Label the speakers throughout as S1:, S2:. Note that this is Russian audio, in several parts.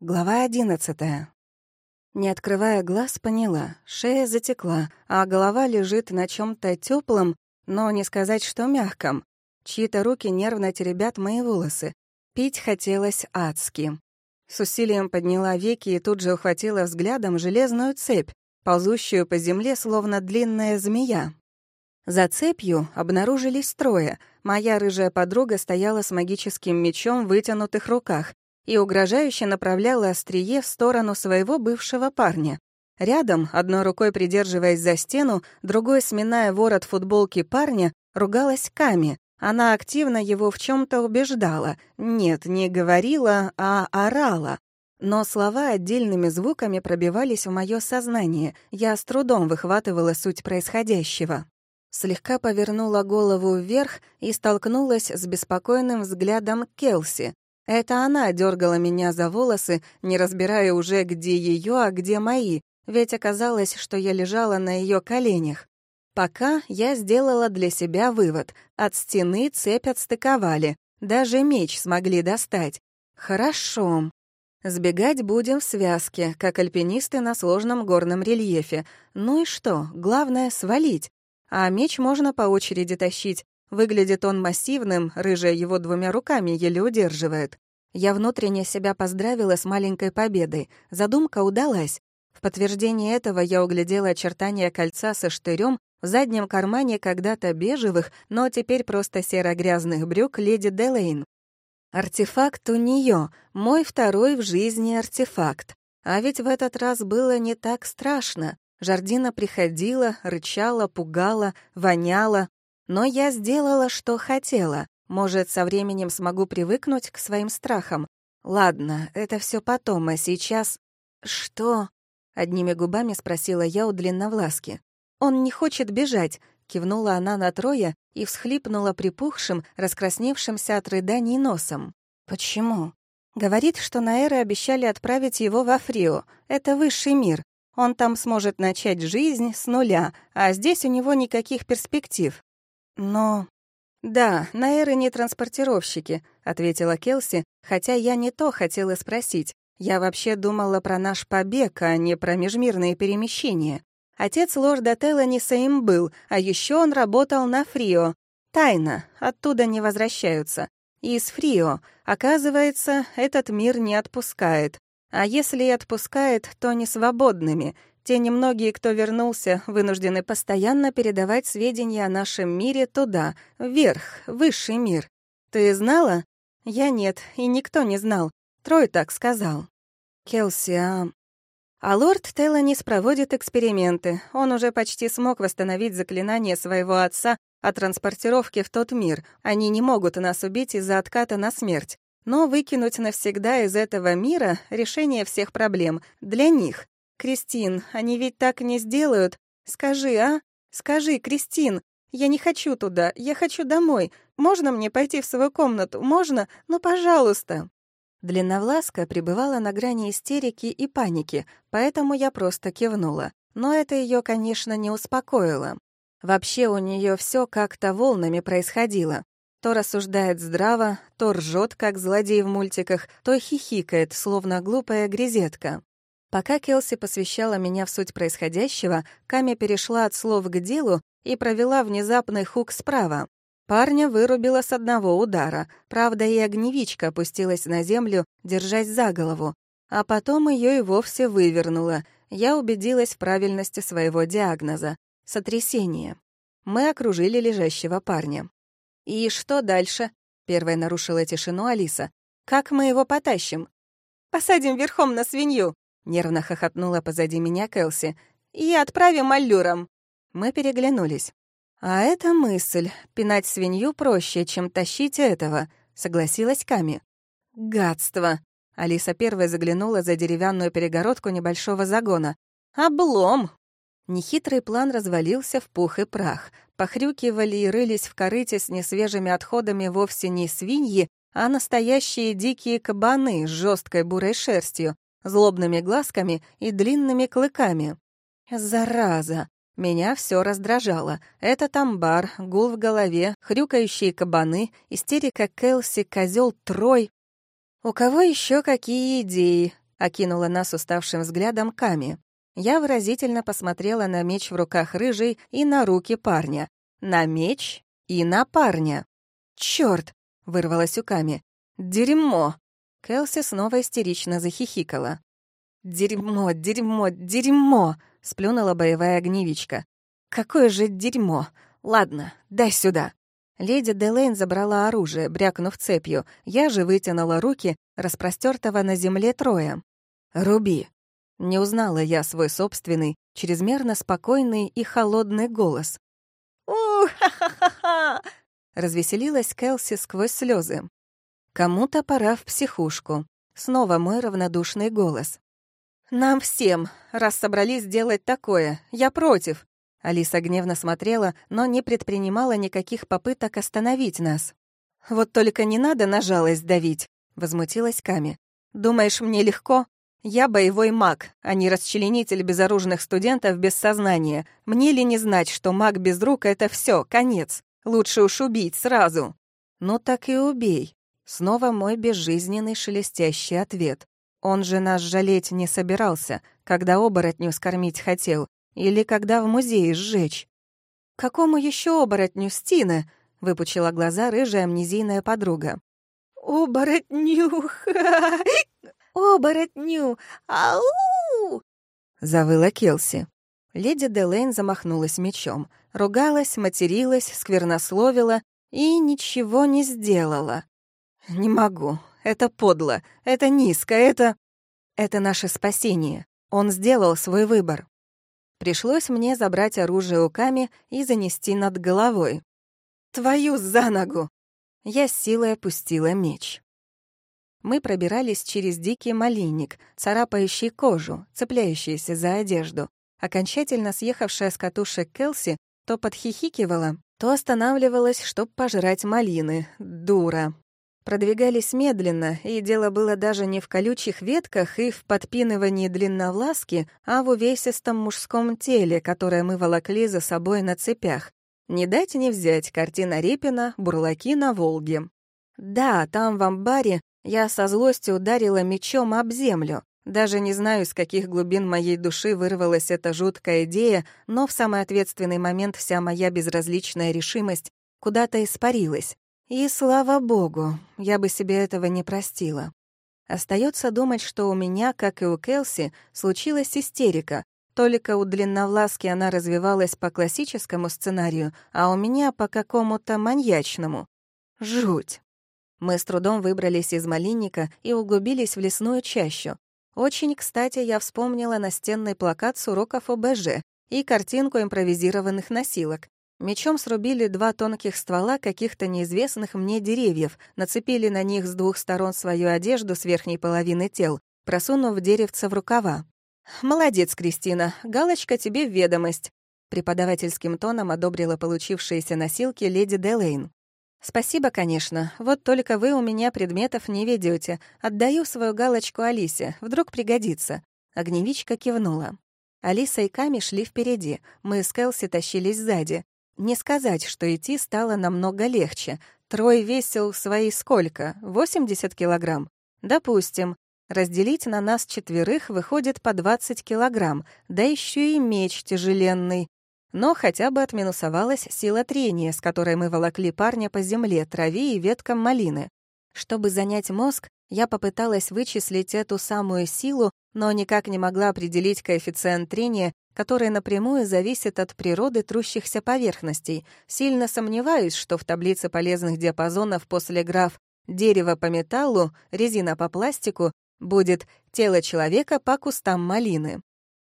S1: Глава одиннадцатая. Не открывая глаз, поняла, шея затекла, а голова лежит на чем то теплом, но не сказать, что мягком. Чьи-то руки нервно теребят мои волосы. Пить хотелось адски. С усилием подняла веки и тут же ухватила взглядом железную цепь, ползущую по земле, словно длинная змея. За цепью обнаружились трое. Моя рыжая подруга стояла с магическим мечом в вытянутых руках, и угрожающе направляла острие в сторону своего бывшего парня. Рядом, одной рукой придерживаясь за стену, другой, сминая ворот футболки парня, ругалась Ками. Она активно его в чем то убеждала. Нет, не говорила, а орала. Но слова отдельными звуками пробивались в мое сознание. Я с трудом выхватывала суть происходящего. Слегка повернула голову вверх и столкнулась с беспокойным взглядом Келси. Это она дергала меня за волосы, не разбирая уже, где ее, а где мои, ведь оказалось, что я лежала на ее коленях. Пока я сделала для себя вывод. От стены цепь отстыковали, даже меч смогли достать. Хорошо. Сбегать будем в связке, как альпинисты на сложном горном рельефе. Ну и что, главное — свалить. А меч можно по очереди тащить, Выглядит он массивным, рыжая его двумя руками еле удерживает. Я внутренне себя поздравила с маленькой победой. Задумка удалась. В подтверждение этого я углядела очертания кольца со штырем в заднем кармане когда-то бежевых, но теперь просто серо-грязных брюк леди Делейн. Артефакт у нее, мой второй в жизни артефакт. А ведь в этот раз было не так страшно. Жардина приходила, рычала, пугала, воняла, но я сделала, что хотела. Может, со временем смогу привыкнуть к своим страхам. Ладно, это все потом, а сейчас... Что? Одними губами спросила я у длинновласки. Он не хочет бежать, кивнула она на Троя и всхлипнула припухшим, раскрасневшимся от рыданий носом. Почему? Говорит, что Наэры обещали отправить его во Фрио. Это высший мир. Он там сможет начать жизнь с нуля, а здесь у него никаких перспектив. Но... «Да, Наэры не транспортировщики», — ответила Келси, хотя я не то хотела спросить. Я вообще думала про наш побег, а не про межмирные перемещения. Отец лорда Теланиса им был, а еще он работал на Фрио. Тайна, оттуда не возвращаются. Из Фрио, оказывается, этот мир не отпускает. А если и отпускает, то не свободными. Те немногие, кто вернулся, вынуждены постоянно передавать сведения о нашем мире туда, вверх, высший мир. Ты знала? Я нет, и никто не знал. Трой так сказал. Келси, а... А лорд Теланис проводит эксперименты. Он уже почти смог восстановить заклинание своего отца о транспортировке в тот мир. Они не могут нас убить из-за отката на смерть. Но выкинуть навсегда из этого мира — решение всех проблем. Для них. «Кристин, они ведь так не сделают. Скажи, а? Скажи, Кристин, я не хочу туда, я хочу домой. Можно мне пойти в свою комнату? Можно? Ну, пожалуйста!» Длинновласка пребывала на грани истерики и паники, поэтому я просто кивнула. Но это ее, конечно, не успокоило. Вообще у нее все как-то волнами происходило. То рассуждает здраво, то ржет, как злодей в мультиках, то хихикает, словно глупая грезетка. Пока Келси посвящала меня в суть происходящего, Ками перешла от слов к делу и провела внезапный хук справа. Парня вырубила с одного удара, правда, и огневичка опустилась на землю, держась за голову. А потом ее и вовсе вывернуло. Я убедилась в правильности своего диагноза — сотрясение. Мы окружили лежащего парня. «И что дальше?» — первая нарушила тишину Алиса. «Как мы его потащим?» «Посадим верхом на свинью», Нервно хохотнула позади меня Кэлси. «И отправим аллюром». Мы переглянулись. «А это мысль. Пинать свинью проще, чем тащить этого», — согласилась Ками. «Гадство!» Алиса первая заглянула за деревянную перегородку небольшого загона. «Облом!» Нехитрый план развалился в пух и прах. Похрюкивали и рылись в корыте с несвежими отходами вовсе не свиньи, а настоящие дикие кабаны с жесткой бурой шерстью, злобными глазками и длинными клыками. Зараза! Меня все раздражало. Этот амбар, гул в голове, хрюкающие кабаны, истерика Келси, козел Трой. «У кого еще какие идеи?» — окинула нас уставшим взглядом Ками. Я выразительно посмотрела на меч в руках рыжей и на руки парня. На меч и на парня. «Чёрт!» — вырвалась у Ками. «Дерьмо!» Кэлси снова истерично захихикала. «Дерьмо, дерьмо, дерьмо!» — сплюнула боевая огневичка. «Какое же дерьмо! Ладно, дай сюда!» Леди Делейн забрала оружие, брякнув цепью. Я же вытянула руки, распростертого на земле троя. «Руби!» Не узнала я свой собственный, чрезмерно спокойный и холодный голос. «У-ха-ха-ха-ха!» Развеселилась Кэлси сквозь слезы. «Кому-то пора в психушку». Снова мой равнодушный голос. «Нам всем, раз собрались сделать такое, я против!» Алиса гневно смотрела, но не предпринимала никаких попыток остановить нас. «Вот только не надо на жалость давить», — возмутилась Ками. «Думаешь, мне легко? Я боевой маг, а не расчленитель безоружных студентов без сознания. Мне ли не знать, что маг без рук — это все, конец? Лучше уж убить сразу». «Ну так и убей». Снова мой безжизненный шелестящий ответ. Он же нас жалеть не собирался, когда оборотню скормить хотел, или когда в музее сжечь? «Какому еще оборотню, Стина?» — выпучила глаза рыжая амнезийная подруга. «Оборотню! Оборотню! Ау!» — завыла Келси. Леди Делейн замахнулась мечом, ругалась, материлась, сквернословила и ничего не сделала. «Не могу. Это подло. Это низко. Это...» «Это наше спасение. Он сделал свой выбор. Пришлось мне забрать оружие руками и занести над головой. «Твою за ногу!» Я с силой опустила меч. Мы пробирались через дикий малинник, царапающий кожу, цепляющийся за одежду. Окончательно съехавшая с катушек Келси то подхихикивала, то останавливалась, чтоб пожрать малины. Дура. Продвигались медленно, и дело было даже не в колючих ветках и в подпинывании длинновласки, а в увесистом мужском теле, которое мы волокли за собой на цепях. Не дать не взять картина Репина «Бурлаки на Волге». Да, там, в амбаре, я со злостью ударила мечом об землю. Даже не знаю, с каких глубин моей души вырвалась эта жуткая идея, но в самый ответственный момент вся моя безразличная решимость куда-то испарилась. И слава богу, я бы себе этого не простила. Остается думать, что у меня, как и у Келси, случилась истерика. Только у длинновласки она развивалась по классическому сценарию, а у меня по какому-то маньячному. Жуть. Мы с трудом выбрались из малинника и углубились в лесную чащу. Очень кстати я вспомнила настенный плакат с уроков ОБЖ и картинку импровизированных носилок. Мечом срубили два тонких ствола каких-то неизвестных мне деревьев, нацепили на них с двух сторон свою одежду с верхней половины тел, просунув деревца в рукава. «Молодец, Кристина, галочка тебе в ведомость», преподавательским тоном одобрила получившиеся носилки леди Делейн. «Спасибо, конечно. Вот только вы у меня предметов не ведете. Отдаю свою галочку Алисе. Вдруг пригодится». Огневичка кивнула. Алиса и Ками шли впереди. Мы с Кэлси тащились сзади. Не сказать, что идти стало намного легче. Трой весил свои сколько? 80 килограмм? Допустим. Разделить на нас четверых выходит по 20 килограмм, да еще и меч тяжеленный. Но хотя бы отминусовалась сила трения, с которой мы волокли парня по земле, траве и веткам малины. Чтобы занять мозг, я попыталась вычислить эту самую силу, но никак не могла определить коэффициент трения который напрямую зависит от природы трущихся поверхностей. Сильно сомневаюсь, что в таблице полезных диапазонов после граф «дерево по металлу», «резина по пластику» будет «тело человека по кустам малины».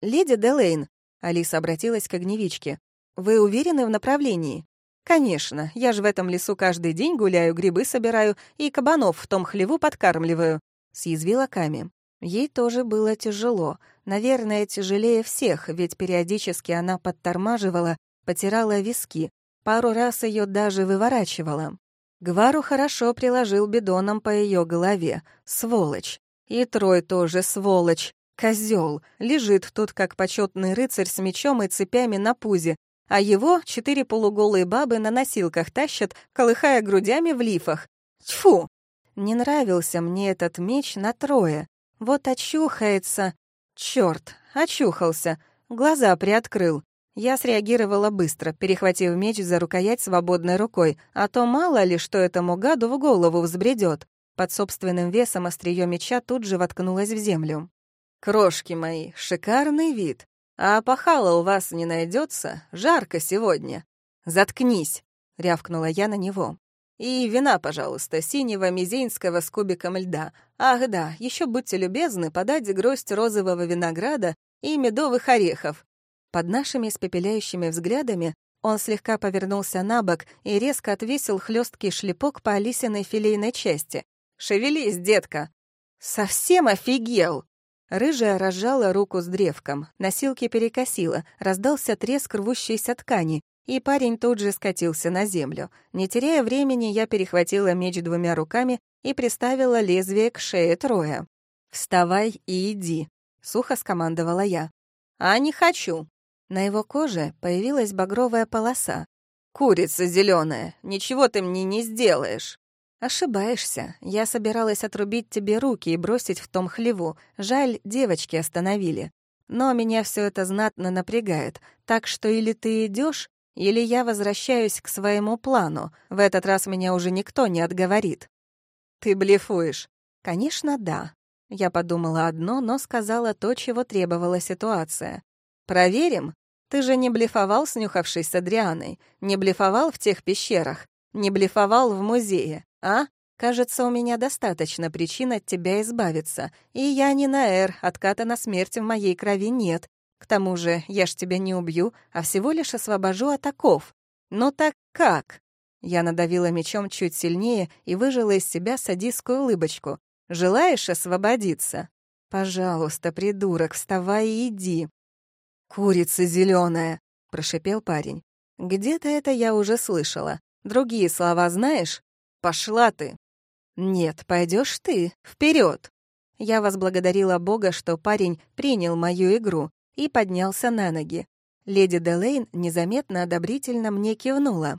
S1: «Леди Делейн», — Алиса обратилась к огневичке, «вы уверены в направлении?» «Конечно, я же в этом лесу каждый день гуляю, грибы собираю и кабанов в том хлеву подкармливаю», — съязвила Ками. Ей тоже было тяжело. Наверное, тяжелее всех, ведь периодически она подтормаживала, потирала виски, пару раз ее даже выворачивала. Гвару хорошо приложил бидоном по ее голове. Сволочь. И Трой тоже сволочь. Козел. Лежит тут, как почетный рыцарь с мечом и цепями на пузе, а его четыре полуголые бабы на носилках тащат, колыхая грудями в лифах. Тьфу! Не нравился мне этот меч на трое. Вот очухается. Чёрт, очухался. Глаза приоткрыл. Я среагировала быстро, перехватив меч за рукоять свободной рукой, а то мало ли, что этому гаду в голову взбредёт. Под собственным весом остриё меча тут же воткнулось в землю. «Крошки мои, шикарный вид. А пахала у вас не найдется? Жарко сегодня. Заткнись!» — рявкнула я на него. «И вина, пожалуйста, синего мизинского с кубиком льда. Ах да, еще будьте любезны подать гроздь розового винограда и медовых орехов. Под нашими испепеляющими взглядами он слегка повернулся на бок и резко отвесил хлесткий шлепок по Алисиной филейной части. «Шевелись, детка!» «Совсем офигел!» Рыжая разжала руку с древком, носилки перекосила, раздался треск рвущейся ткани, и парень тут же скатился на землю. Не теряя времени, я перехватила меч двумя руками и приставила лезвие к шее Троя. «Вставай и иди», — сухо скомандовала я. «А не хочу», на его коже появилась багровая полоса. «Курица зеленая, ничего ты мне не сделаешь!» «Ошибаешься. Я собиралась отрубить тебе руки и бросить в том хлеву. Жаль, девочки остановили. Но меня все это знатно напрягает. Так что или ты идешь, или я возвращаюсь к своему плану. В этот раз меня уже никто не отговорит». «Ты блефуешь?» «Конечно, да». Я подумала одно, но сказала то, чего требовала ситуация. «Проверим?» Ты же не блефовал, снюхавшись с Адрианой, не блефовал в тех пещерах, не блефовал в музее, а? Кажется, у меня достаточно причин от тебя избавиться, и я не на Эр, отката на смерть в моей крови нет. К тому же я ж тебя не убью, а всего лишь освобожу от оков. Ну так как?» Я надавила мечом чуть сильнее и выжила из себя садистскую улыбочку. «Желаешь освободиться?» «Пожалуйста, придурок, вставай и иди. «Курица зеленая, прошипел парень. «Где-то это я уже слышала. Другие слова знаешь? Пошла ты!» «Нет, пойдешь ты. вперед. Я возблагодарила Бога, что парень принял мою игру и поднялся на ноги. Леди Делейн незаметно одобрительно мне кивнула.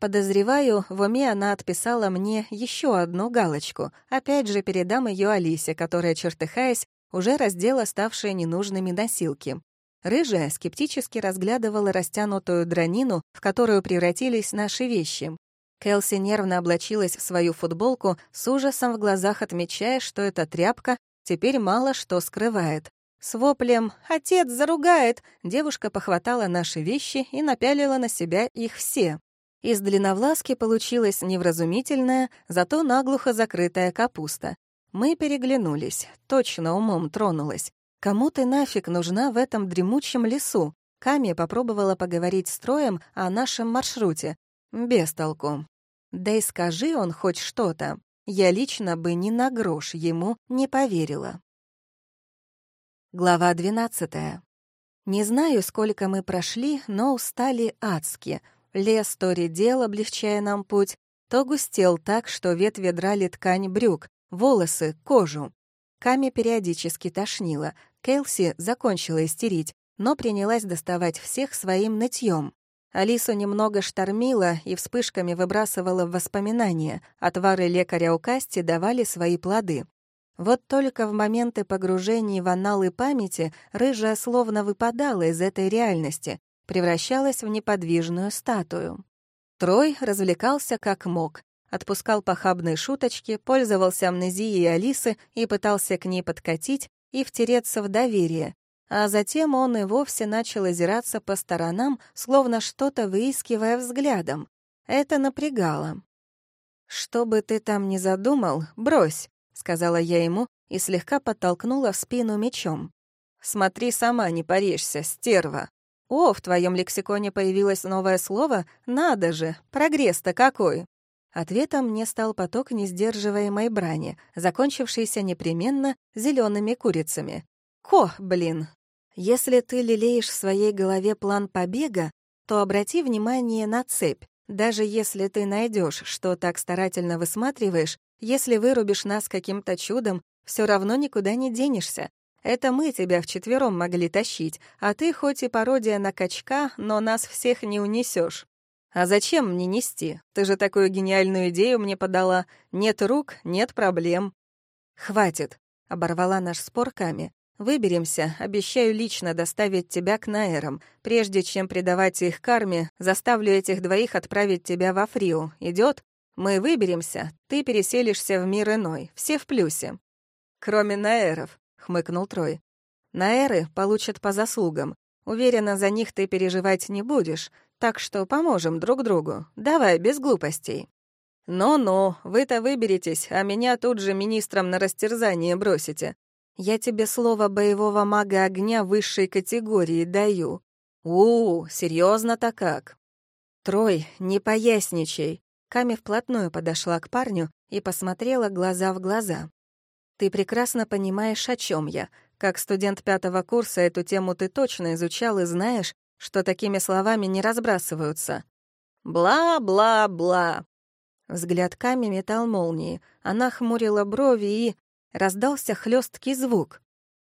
S1: Подозреваю, в уме она отписала мне еще одну галочку. Опять же передам ее Алисе, которая, чертыхаясь, уже раздела ставшие ненужными носилки. Рыжая скептически разглядывала растянутую дранину, в которую превратились наши вещи. Кэлси нервно облачилась в свою футболку, с ужасом в глазах отмечая, что эта тряпка теперь мало что скрывает. С воплем «Отец заругает!» девушка похватала наши вещи и напялила на себя их все. Из длинновласки получилась невразумительная, зато наглухо закрытая капуста. Мы переглянулись, точно умом тронулась. Кому ты нафиг нужна в этом дремучем лесу? Ками попробовала поговорить с Троем о нашем маршруте. Без толку. Да и скажи он хоть что-то. Я лично бы ни на грош ему не поверила. Глава 12. Не знаю, сколько мы прошли, но устали адски. Лес то редел, облегчая нам путь, то густел так, что ветви драли ткань брюк, волосы, кожу. Ками периодически тошнило, Келси закончила истерить, но принялась доставать всех своим нытьем. Алису немного штормила и вспышками выбрасывала в воспоминания. Отвары лекаря у Касти давали свои плоды. Вот только в моменты погружения в аналы памяти рыжая словно выпадала из этой реальности, превращалась в неподвижную статую. Трой развлекался как мог. Отпускал похабные шуточки, пользовался амнезией Алисы и пытался к ней подкатить, и втереться в доверие, а затем он и вовсе начал озираться по сторонам, словно что-то выискивая взглядом. Это напрягало. «Что бы ты там ни задумал, брось», — сказала я ему и слегка подтолкнула в спину мечом. «Смотри сама, не порежься, стерва». «О, в твоем лексиконе появилось новое слово? Надо же, прогресс-то какой!» Ответом мне стал поток несдерживаемой брани, закончившийся непременно зелеными курицами. «Ко, блин!» Если ты лелеешь в своей голове план побега, то обрати внимание на цепь. Даже если ты найдешь, что так старательно высматриваешь, если вырубишь нас каким-то чудом, все равно никуда не денешься. Это мы тебя вчетвером могли тащить, а ты хоть и пародия на качка, но нас всех не унесешь. «А зачем мне нести? Ты же такую гениальную идею мне подала. Нет рук — нет проблем». «Хватит». оборвала наш спор Ками. «Выберемся, обещаю лично доставить тебя к Наэрам. Прежде чем предавать их карме, заставлю этих двоих отправить тебя во Фриу. Идет? Мы выберемся, ты переселишься в мир иной, все в плюсе». «Кроме Наэров», — хмыкнул Трой. «Наэры получат по заслугам. Уверена, за них ты переживать не будешь, так что поможем друг другу. Давай, без глупостей». «Ну-ну, вы-то выберетесь, а меня тут же министром на растерзание бросите. Я тебе слово боевого мага огня высшей категории даю. У, серьезно-то как?» «Трой, не поясничай». Ками вплотную подошла к парню и посмотрела глаза в глаза. «Ты прекрасно понимаешь, о чем я. Как студент пятого курса эту тему ты точно изучал и знаешь, что такими словами не разбрасываются. Бла-бла-бла. Взгляд Ками метал молнии. Она хмурила брови и... Раздался хлесткий звук.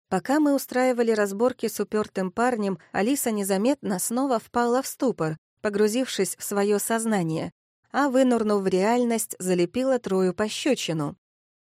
S1: Пока мы устраивали разборки с упертым парнем, Алиса незаметно снова впала в ступор, погрузившись в свое сознание, а, вынурнув в реальность, залепила Трою пощечину.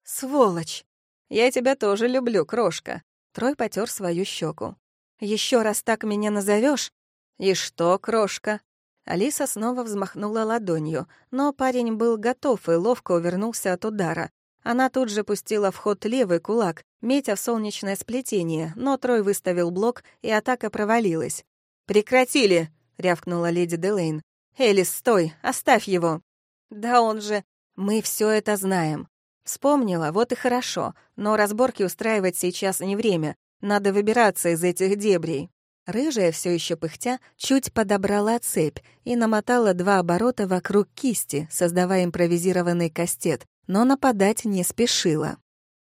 S1: «Сволочь! Я тебя тоже люблю, крошка!» Трой потер свою щеку. Еще раз так меня назовешь? И что, крошка? Алиса снова взмахнула ладонью, но парень был готов и ловко увернулся от удара. Она тут же пустила в ход левый кулак, метя в солнечное сплетение, но Трой выставил блок, и атака провалилась. «Прекратили!» — рявкнула леди Делейн. «Элис, стой! Оставь его!» «Да он же...» «Мы все это знаем. Вспомнила, вот и хорошо, но разборки устраивать сейчас не время. Надо выбираться из этих дебрей. Рыжая, все еще пыхтя, чуть подобрала цепь и намотала два оборота вокруг кисти, создавая импровизированный кастет, но нападать не спешила.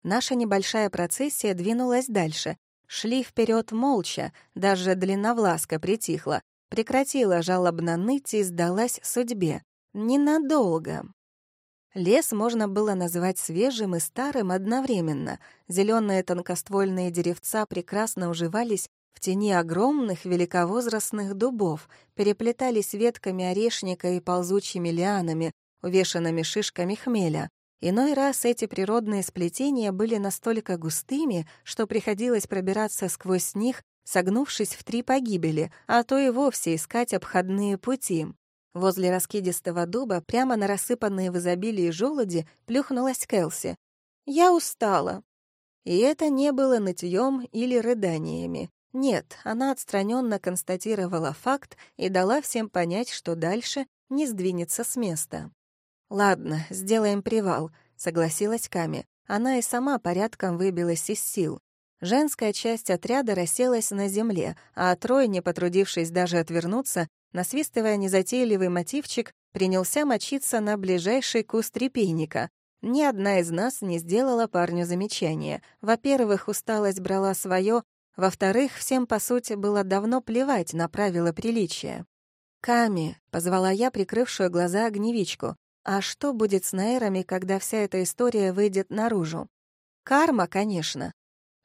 S1: Наша небольшая процессия двинулась дальше. Шли вперед молча, даже длинновласка притихла, прекратила жалобно ныть и сдалась судьбе. Ненадолго. Лес можно было назвать свежим и старым одновременно. Зеленые тонкоствольные деревца прекрасно уживались в тени огромных великовозрастных дубов, переплетались ветками орешника и ползучими лианами, увешанными шишками хмеля. Иной раз эти природные сплетения были настолько густыми, что приходилось пробираться сквозь них, согнувшись в три погибели, а то и вовсе искать обходные пути. Возле раскидистого дуба, прямо на рассыпанные в изобилии желуди, плюхнулась Келси. «Я устала». И это не было нытьем или рыданиями. Нет, она отстраненно констатировала факт и дала всем понять, что дальше не сдвинется с места. «Ладно, сделаем привал», — согласилась Ками. Она и сама порядком выбилась из сил. Женская часть отряда расселась на земле, а Трой, не потрудившись даже отвернуться, насвистывая незатейливый мотивчик, принялся мочиться на ближайший куст репейника. Ни одна из нас не сделала парню замечания. Во-первых, усталость брала свое, во-вторых, всем, по сути, было давно плевать на правила приличия. «Ками», — позвала я прикрывшую глаза огневичку, «а что будет с Нейрами, когда вся эта история выйдет наружу?» «Карма, конечно.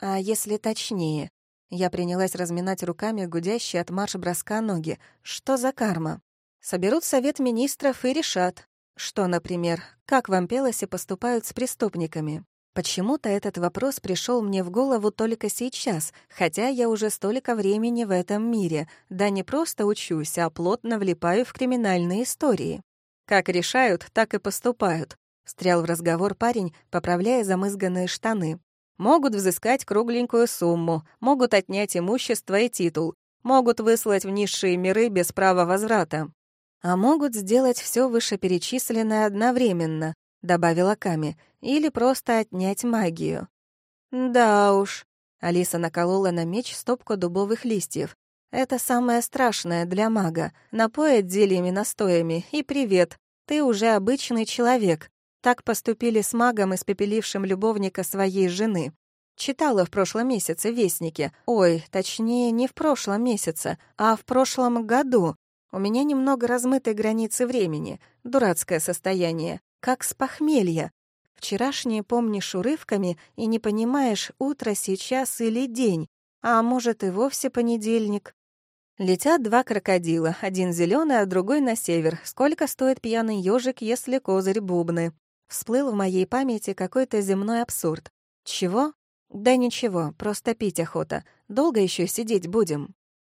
S1: А если точнее?» Я принялась разминать руками гудящие от марш-броска ноги. Что за карма? Соберут совет министров и решат. Что, например, как в Ампелосе поступают с преступниками? Почему-то этот вопрос пришел мне в голову только сейчас, хотя я уже столько времени в этом мире, да не просто учусь, а плотно влипаю в криминальные истории. Как решают, так и поступают. Встрял в разговор парень, поправляя замызганные штаны. Могут взыскать кругленькую сумму, могут отнять имущество и титул, могут выслать в низшие миры без права возврата. А могут сделать все вышеперечисленное одновременно, добавила Ками, или просто отнять магию. Да уж. Алиса наколола на меч стопку дубовых листьев. Это самое страшное для мага. Напоят зельями настоями, и привет, ты уже обычный человек. Так поступили с магом, испепелившим любовника своей жены. Читала в прошлом месяце Вестники. Ой, точнее, не в прошлом месяце, а в прошлом году. У меня немного размытой границы времени. Дурацкое состояние. Как с похмелья. Вчерашние помнишь урывками и не понимаешь, утро сейчас или день. А может, и вовсе понедельник. Летят два крокодила, один зеленый, а другой на север. Сколько стоит пьяный ежик, если козырь бубны? Всплыл в моей памяти какой-то земной абсурд. Чего? «Да ничего, просто пить охота. Долго еще сидеть будем?»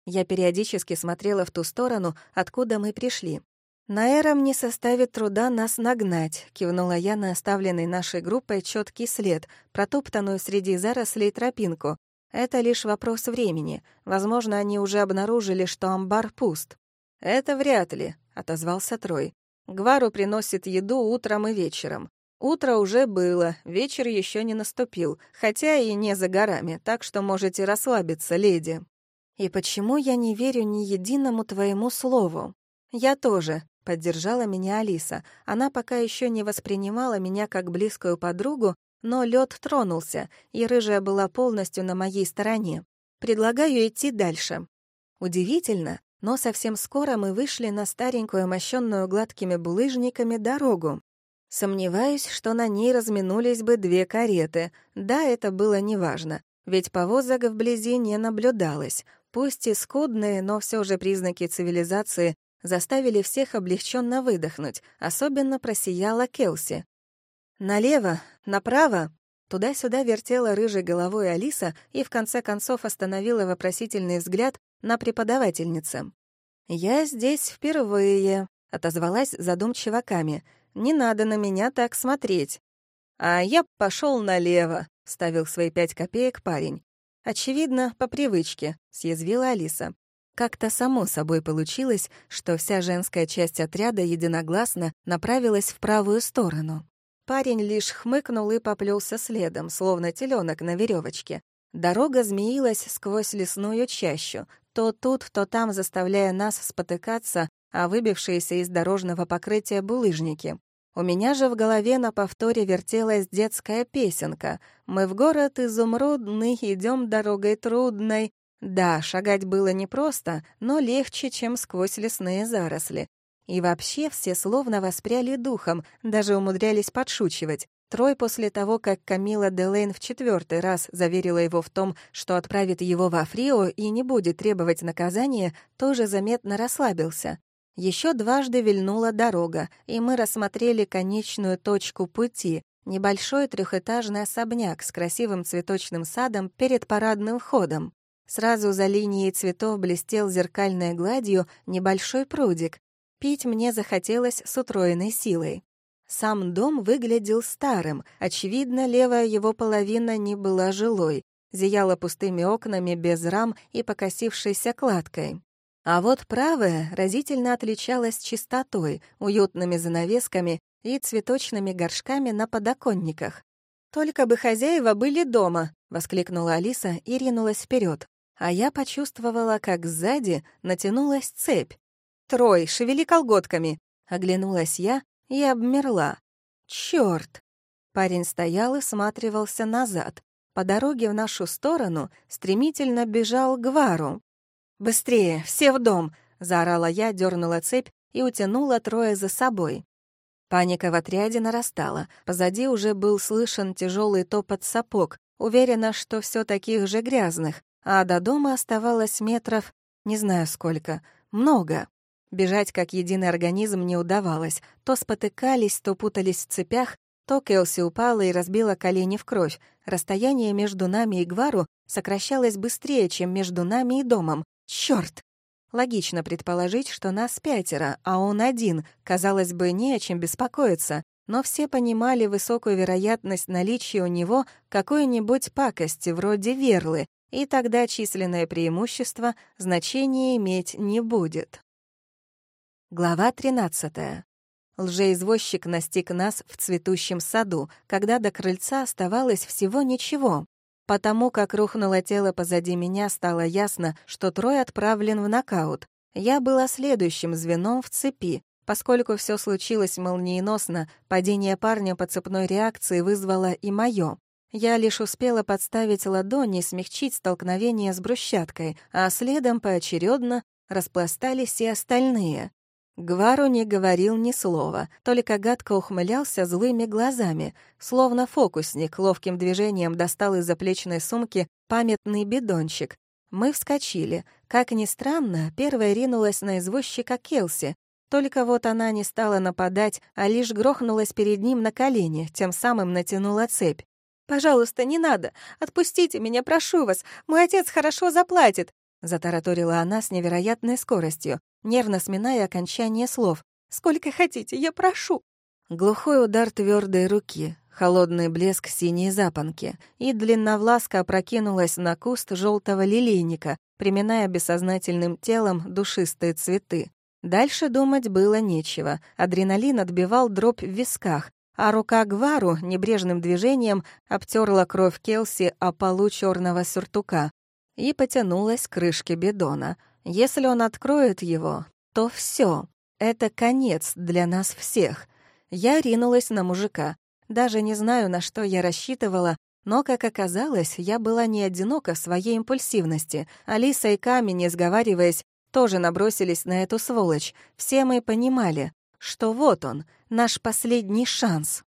S1: Я периодически смотрела в ту сторону, откуда мы пришли. «Наэрам не составит труда нас нагнать», — кивнула я на оставленный нашей группой четкий след, протоптанную среди зарослей тропинку. «Это лишь вопрос времени. Возможно, они уже обнаружили, что амбар пуст». «Это вряд ли», — отозвался Трой. «Гвару приносит еду утром и вечером. Утро уже было, вечер еще не наступил, хотя и не за горами, так что можете расслабиться, леди». «И почему я не верю ни единому твоему слову?» «Я тоже», — поддержала меня Алиса. Она пока еще не воспринимала меня как близкую подругу, но лед тронулся, и рыжая была полностью на моей стороне. «Предлагаю идти дальше». Удивительно, но совсем скоро мы вышли на старенькую, мощенную гладкими булыжниками дорогу. Сомневаюсь, что на ней разминулись бы две кареты. Да, это было неважно, ведь повозок вблизи не наблюдалось. Пусть и скудные, но все же признаки цивилизации заставили всех облегченно выдохнуть, особенно просияла Келси. «Налево, направо!» Туда-сюда вертела рыжей головой Алиса и в конце концов остановила вопросительный взгляд на преподавательнице. «Я здесь впервые», — отозвалась задумчиво Ками. «Не надо на меня так смотреть». «А я пошел налево», — ставил свои пять копеек парень. «Очевидно, по привычке», — съязвила Алиса. Как-то само собой получилось, что вся женская часть отряда единогласно направилась в правую сторону. Парень лишь хмыкнул и поплелся следом, словно теленок на веревочке. Дорога змеилась сквозь лесную чащу, то тут, то там заставляя нас спотыкаться, а выбившиеся из дорожного покрытия булыжники. У меня же в голове на повторе вертелась детская песенка «Мы в город изумрудный, идем дорогой трудной». Да, шагать было непросто, но легче, чем сквозь лесные заросли. И вообще все словно воспряли духом, даже умудрялись подшучивать. Трой после того, как Камила Делейн в четвертый раз заверила его в том, что отправит его во Фрио и не будет требовать наказания, тоже заметно расслабился. Еще дважды вильнула дорога, и мы рассмотрели конечную точку пути — небольшой трехэтажный особняк с красивым цветочным садом перед парадным входом. Сразу за линией цветов блестел зеркальной гладью небольшой прудик. Пить мне захотелось с утроенной силой. Сам дом выглядел старым, очевидно, левая его половина не была жилой, зияла пустыми окнами без рам и покосившейся кладкой. А вот правая разительно отличалась чистотой, уютными занавесками и цветочными горшками на подоконниках. «Только бы хозяева были дома!» — воскликнула Алиса и ринулась вперед. А я почувствовала, как сзади натянулась цепь. «Трой, шевели колготками!» — оглянулась я и обмерла. Чёрт! Парень стоял и сматривался назад. По дороге в нашу сторону стремительно бежал Гвару. «Быстрее, все в дом!» — заорала я, дернула цепь и утянула трое за собой. Паника в отряде нарастала. Позади уже был слышен тяжелый топот сапог. Уверена, что все таких же грязных, а до дома оставалось метров, не знаю сколько, много. Бежать как единый организм не удавалось. То спотыкались, то путались в цепях, то Келси упала и разбила колени в кровь. Расстояние между нами и Гвару сокращалось быстрее, чем между нами и домом. Чёрт! Логично предположить, что нас пятеро, а он один. Казалось бы, не о чем беспокоиться. Но все понимали высокую вероятность наличия у него какой-нибудь пакости вроде верлы, и тогда численное преимущество значения иметь не будет. Глава 13. Лжеизвозчик настиг нас в цветущем саду, когда до крыльца оставалось всего ничего. Потому как рухнуло тело позади меня, стало ясно, что Трой отправлен в нокаут. Я была следующим звеном в цепи. Поскольку все случилось молниеносно, падение парня по цепной реакции вызвало и моё. Я лишь успела подставить ладони и смягчить столкновение с брусчаткой, а следом поочередно распластались и остальные. Гвару не говорил ни слова, только гадко ухмылялся злыми глазами, словно фокусник ловким движением достал из заплечной сумки памятный бидончик. Мы вскочили. Как ни странно, первая ринулась на извозчика Келси. Только вот она не стала нападать, а лишь грохнулась перед ним на колени, тем самым натянула цепь. «Пожалуйста, не надо! Отпустите меня, прошу вас! Мой отец хорошо заплатит!» Затараторила она с невероятной скоростью, нервно сминая окончание слов. «Сколько хотите, я прошу!» Глухой удар твердой руки, холодный блеск синей запонки, и длинновласка опрокинулась на куст желтого лилейника, приминая бессознательным телом душистые цветы. Дальше думать было нечего. Адреналин отбивал дробь в висках, а рука Гвару небрежным движением обтерла кровь Келси о полу черного сюртука и потянулась к крышке бидона. Если он откроет его, то все. Это конец для нас всех. Я ринулась на мужика. Даже не знаю, на что я рассчитывала, но, как оказалось, я была не одинока в своей импульсивности. Алиса и Ками, не сговариваясь, тоже набросились на эту сволочь. Все мы понимали, что вот он, наш последний шанс.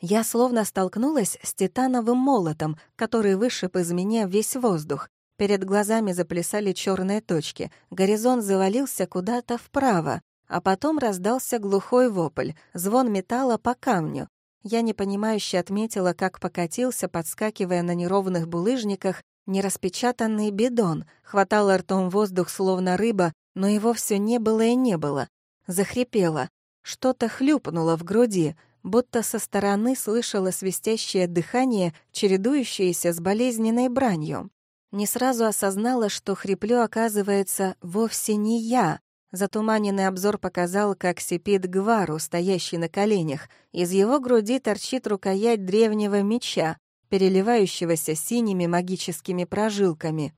S1: Я словно столкнулась с титановым молотом, который вышиб из меня весь воздух. Перед глазами заплясали черные точки, горизонт завалился куда-то вправо, а потом раздался глухой вопль, звон металла по камню. Я непонимающе отметила, как покатился, подскакивая на неровных булыжниках, нераспечатанный бидон, хватала ртом воздух, словно рыба, но его все не было и не было. Захрипела. Что-то хлюпнуло в груди, будто со стороны слышала свистящее дыхание, чередующееся с болезненной бранью. Не сразу осознала, что хриплю, оказывается, вовсе не я. Затуманенный обзор показал, как сипит Гвару, стоящий на коленях. Из его груди торчит рукоять древнего меча, переливающегося синими магическими прожилками.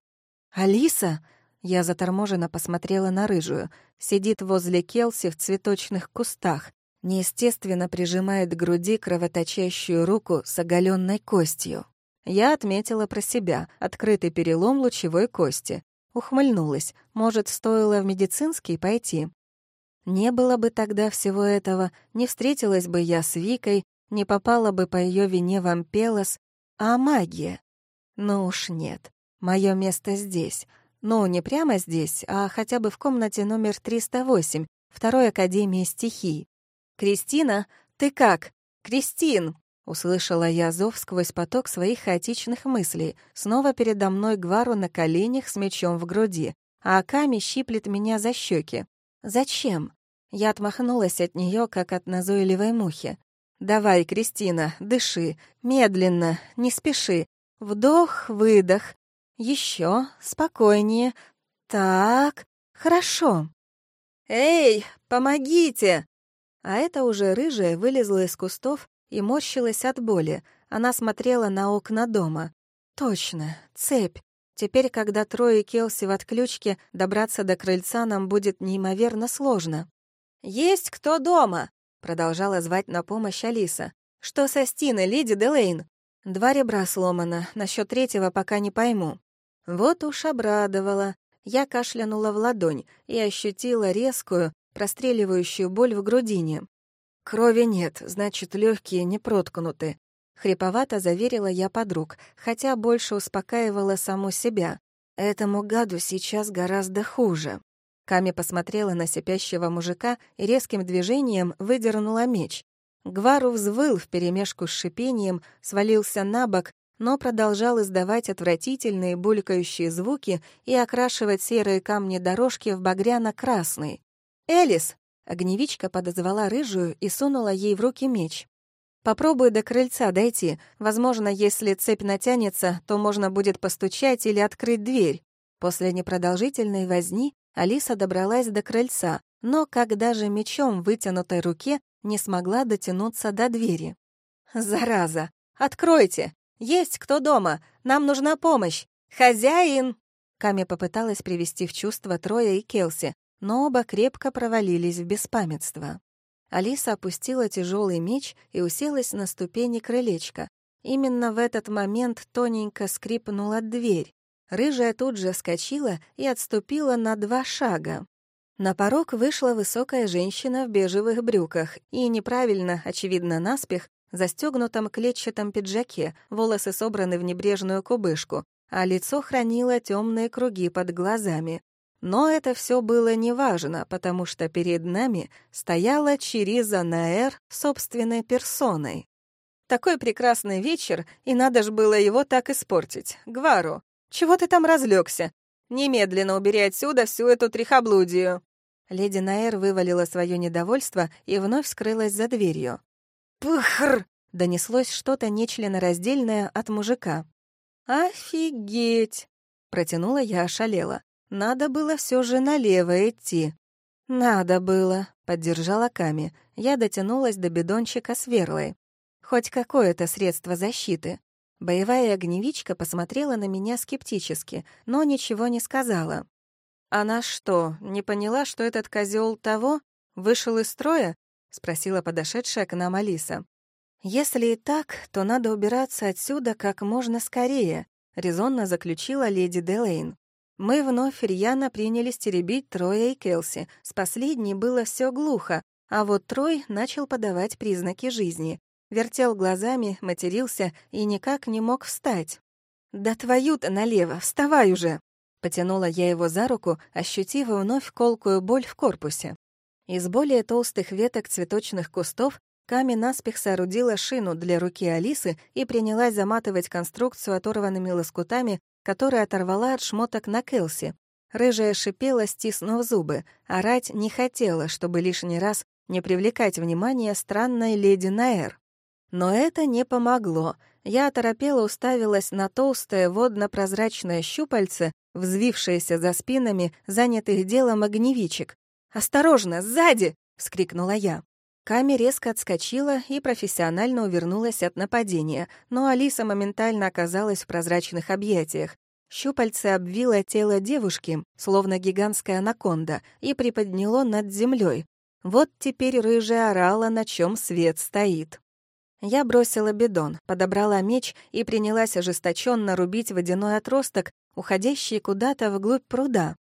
S1: «Алиса?» Я заторможенно посмотрела на рыжую. Сидит возле Келси в цветочных кустах. Неестественно прижимает к груди кровоточащую руку с оголенной костью. Я отметила про себя открытый перелом лучевой кости. Ухмыльнулась. Может, стоило в медицинский пойти. Не было бы тогда всего этого, не встретилась бы я с Викой, не попала бы по ее вине в Ампелос. А магия? Ну уж нет. Мое место здесь. Ну, не прямо здесь, а хотя бы в комнате номер 308, второй Академии стихий. «Кристина, ты как? Кристин!» Услышала я зов сквозь поток своих хаотичных мыслей. Снова передо мной Гвару на коленях с мечом в груди, а Аками щиплет меня за щеки. «Зачем?» Я отмахнулась от нее, как от назойливой мухи. «Давай, Кристина, дыши, медленно, не спеши. Вдох, выдох. Еще спокойнее. Так, хорошо. Эй, помогите! А это уже рыжая вылезла из кустов и морщилась от боли. Она смотрела на окна дома. Точно, цепь. Теперь, когда трое Келси в отключке, добраться до крыльца нам будет неимоверно сложно. «Есть кто дома?» — продолжала звать на помощь Алиса. «Что со Стиной, леди Делейн?» «Два ребра сломано, насчет третьего пока не пойму». Вот уж обрадовала. Я кашлянула в ладонь и ощутила резкую, простреливающую боль в грудине. Крови нет, значит, легкие не проткнуты. Хриповато заверила я подруг, хотя больше успокаивала саму себя. Этому гаду сейчас гораздо хуже. Ками посмотрела на сипящего мужика и резким движением выдернула меч. Гвару взвыл вперемешку с шипением, свалился на бок но продолжал издавать отвратительные булькающие звуки и окрашивать серые камни дорожки в багряно-красный. «Элис!» — огневичка подозвала рыжую и сунула ей в руки меч. «Попробуй до крыльца дойти. Возможно, если цепь натянется, то можно будет постучать или открыть дверь». После непродолжительной возни Алиса добралась до крыльца, но, когда же мечом в вытянутой руке, не смогла дотянуться до двери. «Зараза! Откройте! «Есть кто дома? Нам нужна помощь! Хозяин!» Ками попыталась привести в чувство Троя и Келси, но оба крепко провалились в беспамятство. Алиса опустила тяжелый меч и уселась на ступени крылечка. Именно в этот момент тоненько скрипнула дверь. Рыжая тут же скочила и отступила на два шага. На порог вышла высокая женщина в бежевых брюках и неправильно, очевидно, наспех, застегнутом клетчатом пиджаке, волосы собраны в небрежную кубышку, а лицо хранило темные круги под глазами. Но это все было неважно, потому что перед нами стояла Чириза Наэр собственной персоной. Такой прекрасный вечер, и надо ж было его так испортить. Гвару, чего ты там разлегся? Немедленно убери отсюда всю эту трихоблудию!» Леди Наэр вывалила свое недовольство и вновь скрылась за дверью. «Пыхр!» — донеслось что-то нечленораздельное от мужика. «Офигеть!» — протянула я ошалела. «Надо было все же налево идти». «Надо было», — поддержала Ками. Я дотянулась до бидончика с верлой. Хоть какое-то средство защиты. Боевая огневичка посмотрела на меня скептически, но ничего не сказала. «Она что, не поняла, что этот козел того вышел из строя?» — спросила подошедшая к нам Алиса. «Если и так, то надо убираться отсюда как можно скорее», — резонно заключила леди Делейн. Мы вновь рьяно принялись теребить Троя и Келси. С последней было все глухо, а вот Трой начал подавать признаки жизни. Вертел глазами, матерился и никак не мог встать. «Да твою-то налево, вставай уже!» Потянула я его за руку, ощутив вновь колкую боль в корпусе. Из более толстых веток цветочных кустов Ками наспех соорудила шину для руки Алисы и принялась заматывать конструкцию оторванными лоскутами, которые оторвала от шмоток на Келси. Рыжая шипела, стиснув зубы, орать не хотела, чтобы лишний раз не привлекать внимание странной леди Наэр. Но это не помогло. Я оторопела уставилась на толстое водно-прозрачное щупальце, взвившееся за спинами занятых делом огневичек. «Осторожно, сзади!» — вскрикнула я. Ками резко отскочила и профессионально увернулась от нападения, но Алиса моментально оказалась в прозрачных объятиях. Щупальце обвило тело девушки, словно гигантская анаконда, и приподняло над землей. Вот теперь рыжая орала, на чем свет стоит. Я бросила бидон, подобрала меч и принялась ожесточенно рубить водяной отросток, уходящий куда-то вглубь пруда.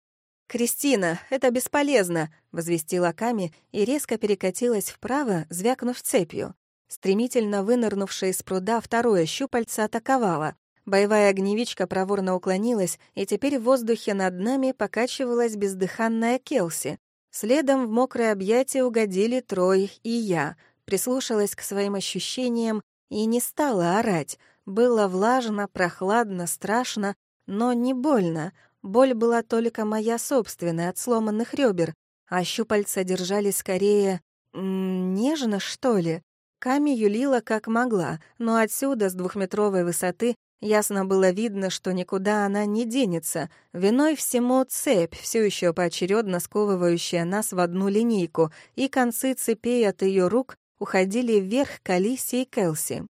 S1: «Кристина, это бесполезно!» — возвестила Ками и резко перекатилась вправо, звякнув цепью. Стремительно вынырнувшая из пруда второе щупальце атаковало. Боевая огневичка проворно уклонилась, и теперь в воздухе над нами покачивалась бездыханная Келси. Следом в мокрое объятие угодили Трой и я — прислушалась к своим ощущениям и не стала орать. Было влажно, прохладно, страшно, но не больно. Боль была только моя собственная от сломанных ребер, а щупальца держали скорее... Нежно, что ли? Ками юлила как могла, но отсюда, с двухметровой высоты, ясно было видно, что никуда она не денется. Виной всему цепь, все еще поочередно сковывающая нас в одну линейку, и концы цепей от ее рук уходили вверх к Алисе и Келси.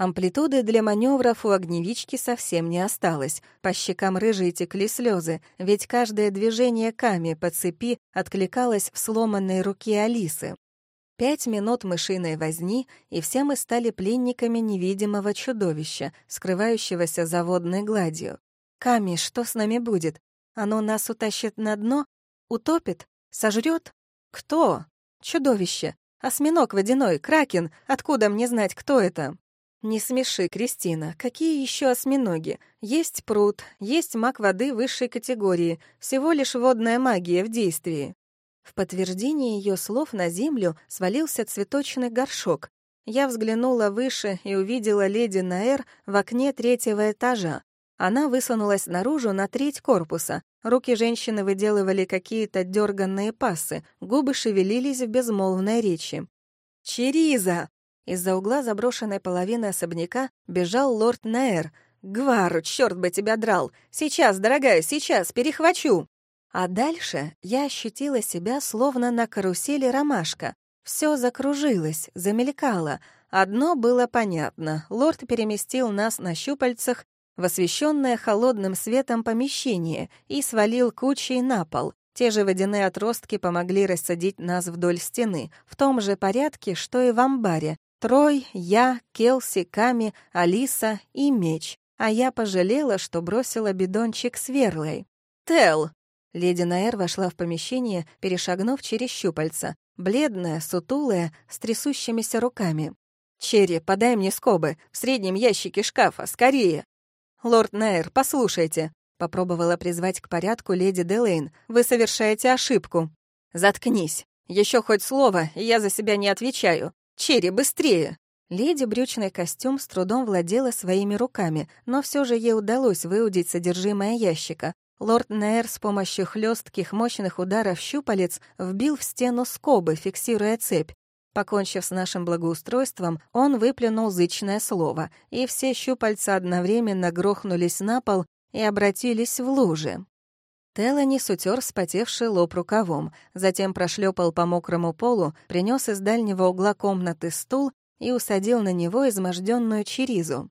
S1: Амплитуды для маневров у огневички совсем не осталось. По щекам рыжей текли слезы, ведь каждое движение Ками по цепи откликалось в сломанной руке Алисы. Пять минут мышиной возни, и все мы стали пленниками невидимого чудовища, скрывающегося за водной гладью. «Ками, что с нами будет? Оно нас утащит на дно? Утопит? Сожрет? Кто? Чудовище. Осьминог водяной, кракен, откуда мне знать, кто это? Не смеши, Кристина, какие еще осьминоги? Есть пруд, есть маг воды высшей категории, всего лишь водная магия в действии. В подтверждение ее слов на землю свалился цветочный горшок. Я взглянула выше и увидела леди Наэр в окне третьего этажа. Она высунулась наружу на треть корпуса. Руки женщины выделывали какие-то дерганные пассы, губы шевелились в безмолвной речи. «Чериза!» Из-за угла заброшенной половины особняка бежал лорд Наэр. «Гвару, черт бы тебя драл! Сейчас, дорогая, сейчас, перехвачу!» А дальше я ощутила себя словно на карусели ромашка. Все закружилось, замелькало. Одно было понятно. Лорд переместил нас на щупальцах в освещенное холодным светом помещение и свалил кучей на пол. Те же водяные отростки помогли рассадить нас вдоль стены, в том же порядке, что и в амбаре. Трой, я, Келси, Ками, Алиса и меч. А я пожалела, что бросила бидончик с верлой. «Тел!» Леди Наэр вошла в помещение, перешагнув через щупальца. Бледная, сутулая, с трясущимися руками. «Черри, подай мне скобы. В среднем ящике шкафа. Скорее!» «Лорд Найер, послушайте», — попробовала призвать к порядку леди Делейн. «Вы совершаете ошибку». «Заткнись. Еще хоть слово, и я за себя не отвечаю. Черри, быстрее!» Леди брючный костюм с трудом владела своими руками, но все же ей удалось выудить содержимое ящика. Лорд Нейр с помощью хлестких мощных ударов щупалец вбил в стену скобы, фиксируя цепь. Покончив с нашим благоустройством, он выплюнул зычное слово, и все щупальца одновременно грохнулись на пол и обратились в лужи. Теланис утер вспотевший лоб рукавом, затем прошлепал по мокрому полу, принес из дальнего угла комнаты стул и усадил на него изможденную черизу.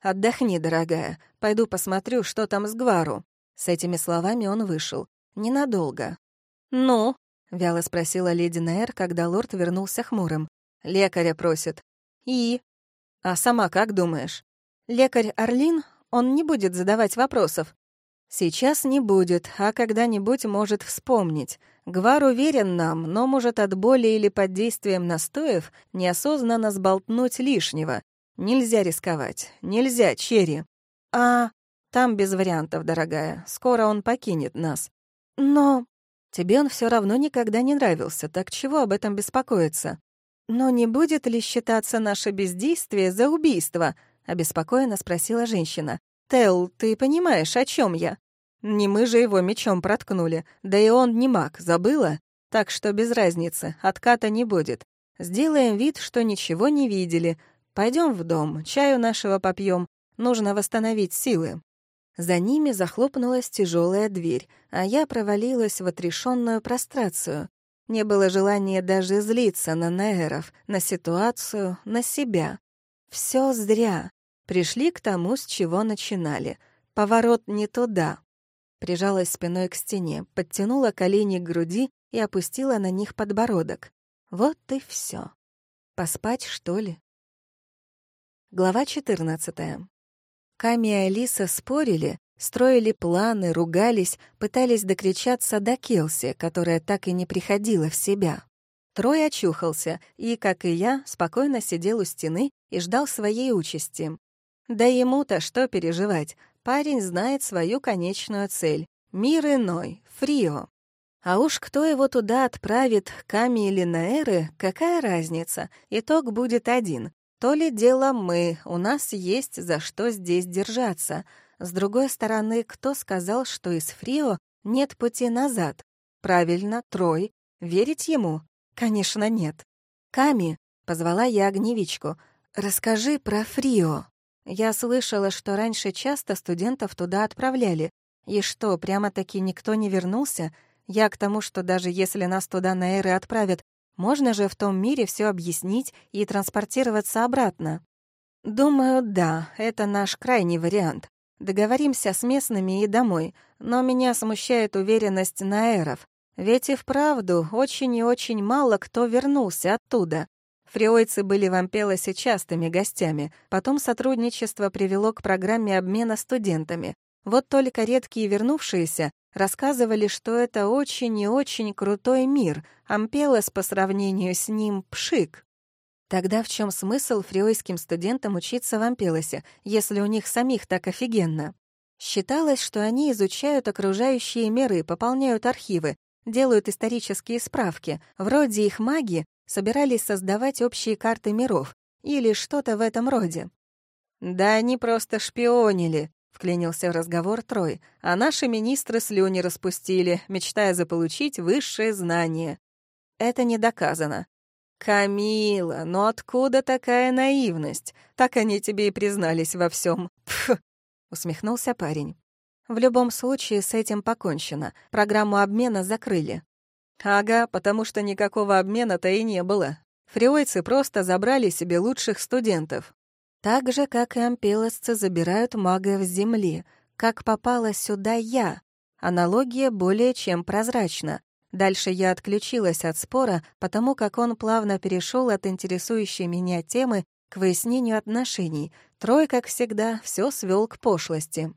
S1: «Отдохни, дорогая, пойду посмотрю, что там с Гвару». С этими словами он вышел. Ненадолго. «Ну?» — вяло спросила леди Нейр, когда лорд вернулся хмурым. «Лекаря просит». «И?» «А сама как думаешь?» «Лекарь Орлин, он не будет задавать вопросов». «Сейчас не будет, а когда-нибудь может вспомнить. Гвар уверен нам, но может от боли или под действием настоев неосознанно сболтнуть лишнего. Нельзя рисковать. Нельзя, Черри. А там без вариантов, дорогая. Скоро он покинет нас. Но тебе он все равно никогда не нравился, так чего об этом беспокоиться? Но не будет ли считаться наше бездействие за убийство? обеспокоенно спросила женщина. Тел, ты понимаешь, о чем я? Не мы же его мечом проткнули, да и он не маг, забыла? Так что без разницы, отката не будет. Сделаем вид, что ничего не видели. Пойдем в дом, чаю нашего попьем. Нужно восстановить силы». За ними захлопнулась тяжелая дверь, а я провалилась в отрешенную прострацию. Не было желания даже злиться на Нейров, на ситуацию, на себя. Все зря. Пришли к тому, с чего начинали. Поворот не туда прижалась спиной к стене, подтянула колени к груди и опустила на них подбородок. Вот и все. Поспать, что ли? Глава 14. Ками и Алиса спорили, строили планы, ругались, пытались докричаться до Келси, которая так и не приходила в себя. Трой очухался и, как и я, спокойно сидел у стены и ждал своей участи. Да ему-то что переживать, парень знает свою конечную цель — мир иной, Фрио. А уж кто его туда отправит, Ками или Наэры, какая разница? Итог будет один. То ли дело мы, у нас есть за что здесь держаться. С другой стороны, кто сказал, что из Фрио нет пути назад? Правильно, Трой. Верить ему? Конечно, нет. «Ками», — позвала я огневичку, — «расскажи про Фрио». Я слышала, что раньше часто студентов туда отправляли. И что, прямо-таки никто не вернулся? Я к тому, что даже если нас туда на эры отправят, можно же в том мире все объяснить и транспортироваться обратно. Думаю, да, это наш крайний вариант. Договоримся с местными и домой, но меня смущает уверенность наэров. Ведь и вправду очень и очень мало кто вернулся оттуда. Фриойцы были в Ампелосе частыми гостями, потом сотрудничество привело к программе обмена студентами. Вот только редкие вернувшиеся рассказывали, что это очень и очень крутой мир, Ампелос по сравнению с ним — пшик. Тогда в чем смысл фриойским студентам учиться в Ампелосе, если у них самих так офигенно? Считалось, что они изучают окружающие миры, пополняют архивы, делают исторические справки. Вроде их маги собирались создавать общие карты миров или что-то в этом роде. «Да они просто шпионили», — вклинился в разговор Трой, «а наши министры слюни распустили, мечтая заполучить высшее знание». «Это не доказано». «Камила, но откуда такая наивность? Так они тебе и признались во всем. Пф!» — усмехнулся парень. «В любом случае с этим покончено. Программу обмена закрыли. Ага, потому что никакого обмена-то и не было. Фриойцы просто забрали себе лучших студентов. Так же, как и ампелосцы забирают магов с земли. Как попала сюда я. Аналогия более чем прозрачна. Дальше я отключилась от спора, потому как он плавно перешел от интересующей меня темы к выяснению отношений. Трой, как всегда, все свел к пошлости.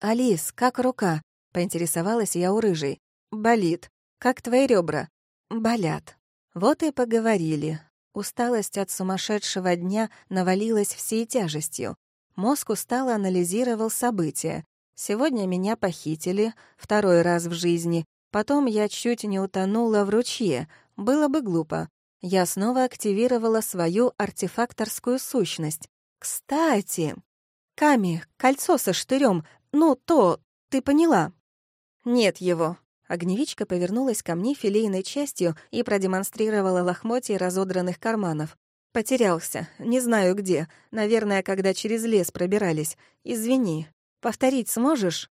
S1: «Алис, как рука?» — поинтересовалась я у рыжей. «Болит», как твои ребра? Болят. Вот и поговорили. Усталость от сумасшедшего дня навалилась всей тяжестью. Мозг устало анализировал события. Сегодня меня похитили, второй раз в жизни. Потом я чуть не утонула в ручье. Было бы глупо. Я снова активировала свою артефакторскую сущность. «Кстати, Ками, кольцо со штырем, ну, то, ты поняла?» «Нет его». Огневичка повернулась ко мне филейной частью и продемонстрировала лохмотья разодранных карманов. «Потерялся. Не знаю где. Наверное, когда через лес пробирались. Извини. Повторить сможешь?»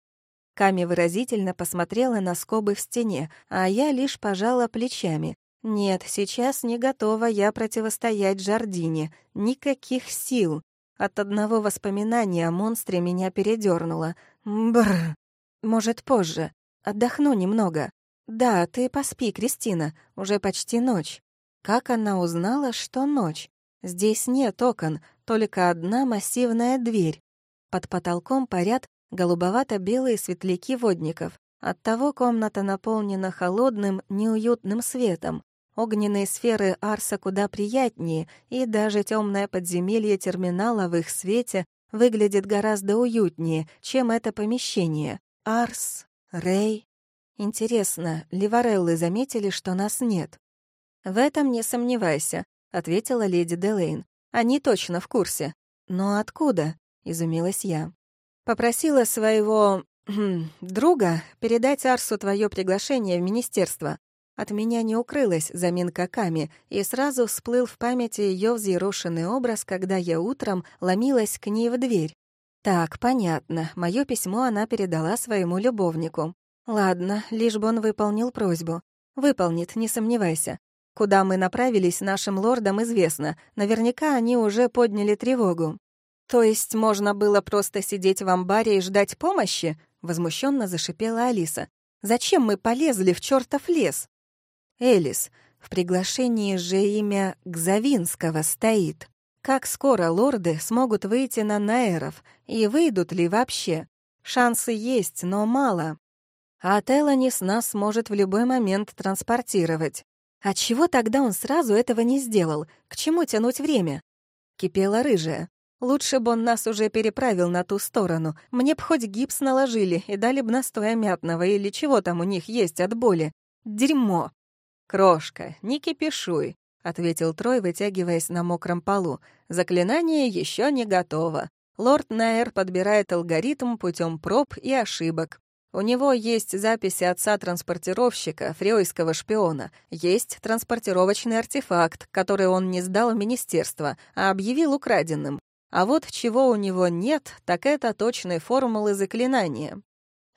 S1: Ками выразительно посмотрела на скобы в стене, а я лишь пожала плечами. «Нет, сейчас не готова я противостоять Жардине. Никаких сил. От одного воспоминания о монстре меня передёрнуло. Бррр. Может, позже. Отдохну немного. Да, ты поспи, Кристина. Уже почти ночь. Как она узнала, что ночь? Здесь нет окон, только одна массивная дверь. Под потолком парят голубовато-белые светляки водников. Оттого комната наполнена холодным, неуютным светом. Огненные сферы Арса куда приятнее, и даже темное подземелье терминала в их свете выглядит гораздо уютнее, чем это помещение. Арс, Рэй. Интересно, Ливареллы заметили, что нас нет? В этом не сомневайся, ответила леди Делейн. Они точно в курсе. Но откуда? изумилась я. Попросила своего хм, друга передать Арсу твое приглашение в министерство. От меня не укрылась заминка Ками, и сразу всплыл в памяти ее взъерошенный образ, когда я утром ломилась к ней в дверь. Так, понятно, мое письмо она передала своему любовнику. Ладно, лишь бы он выполнил просьбу. Выполнит, не сомневайся. Куда мы направились, нашим лордам известно. Наверняка они уже подняли тревогу. То есть можно было просто сидеть в амбаре и ждать помощи? Возмущенно зашипела Алиса. Зачем мы полезли в чертов лес? Элис. В приглашении же имя Гзавинского стоит. Как скоро лорды смогут выйти на Наэров, и выйдут ли вообще? Шансы есть, но мало. А Теланис нас сможет в любой момент транспортировать. А чего тогда он сразу этого не сделал? К чему тянуть время? Кипела рыжая. Лучше бы он нас уже переправил на ту сторону. Мне б хоть гипс наложили и дали бы настоя мятного или чего там у них есть от боли. Дерьмо. «Крошка, не кипишуй», — ответил Трой, вытягиваясь на мокром полу. «Заклинание еще не готово. Лорд Найер подбирает алгоритм путем проб и ошибок. У него есть записи отца-транспортировщика, фреойского шпиона, есть транспортировочный артефакт, который он не сдал в министерство, а объявил украденным. А вот чего у него нет, так это точной формулы заклинания.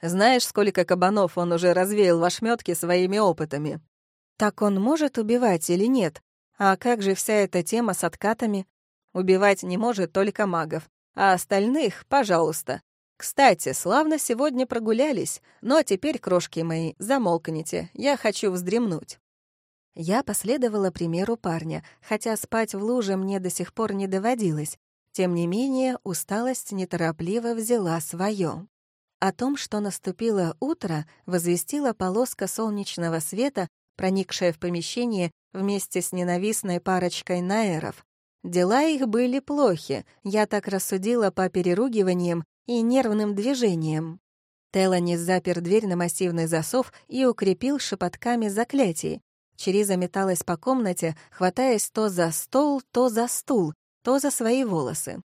S1: Знаешь, сколько кабанов он уже развеял в ошметке своими опытами? Так он может убивать или нет? А как же вся эта тема с откатами? Убивать не может только магов. А остальных, пожалуйста. Кстати, славно сегодня прогулялись, но теперь, крошки мои, замолкните, я хочу вздремнуть. Я последовала примеру парня, хотя спать в луже мне до сих пор не доводилось. Тем не менее, усталость неторопливо взяла свое. О том, что наступило утро, возвестила полоска солнечного света, проникшая в помещение вместе с ненавистной парочкой наэров. Дела их были плохи, я так рассудила по переругиваниям и нервным движениям. Теланис запер дверь на массивный засов и укрепил шепотками заклятий. Чири заметалась по комнате, хватаясь то за стол, то за стул, то за свои волосы.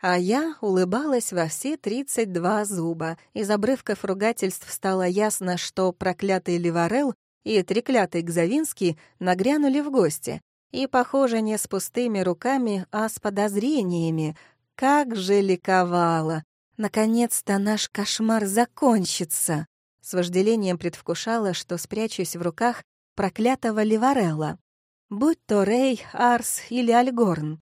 S1: А я улыбалась во все тридцать два зуба. Из обрывков ругательств стало ясно, что проклятый Ливарел и треклятый Гзавинский нагрянули в гости. И, похоже, не с пустыми руками, а с подозрениями. Как же ликовала! Наконец-то наш кошмар закончится! С вожделением предвкушала, что спрячусь в руках проклятого Ливарелла. Будь то Рей, Арс или Альгорн.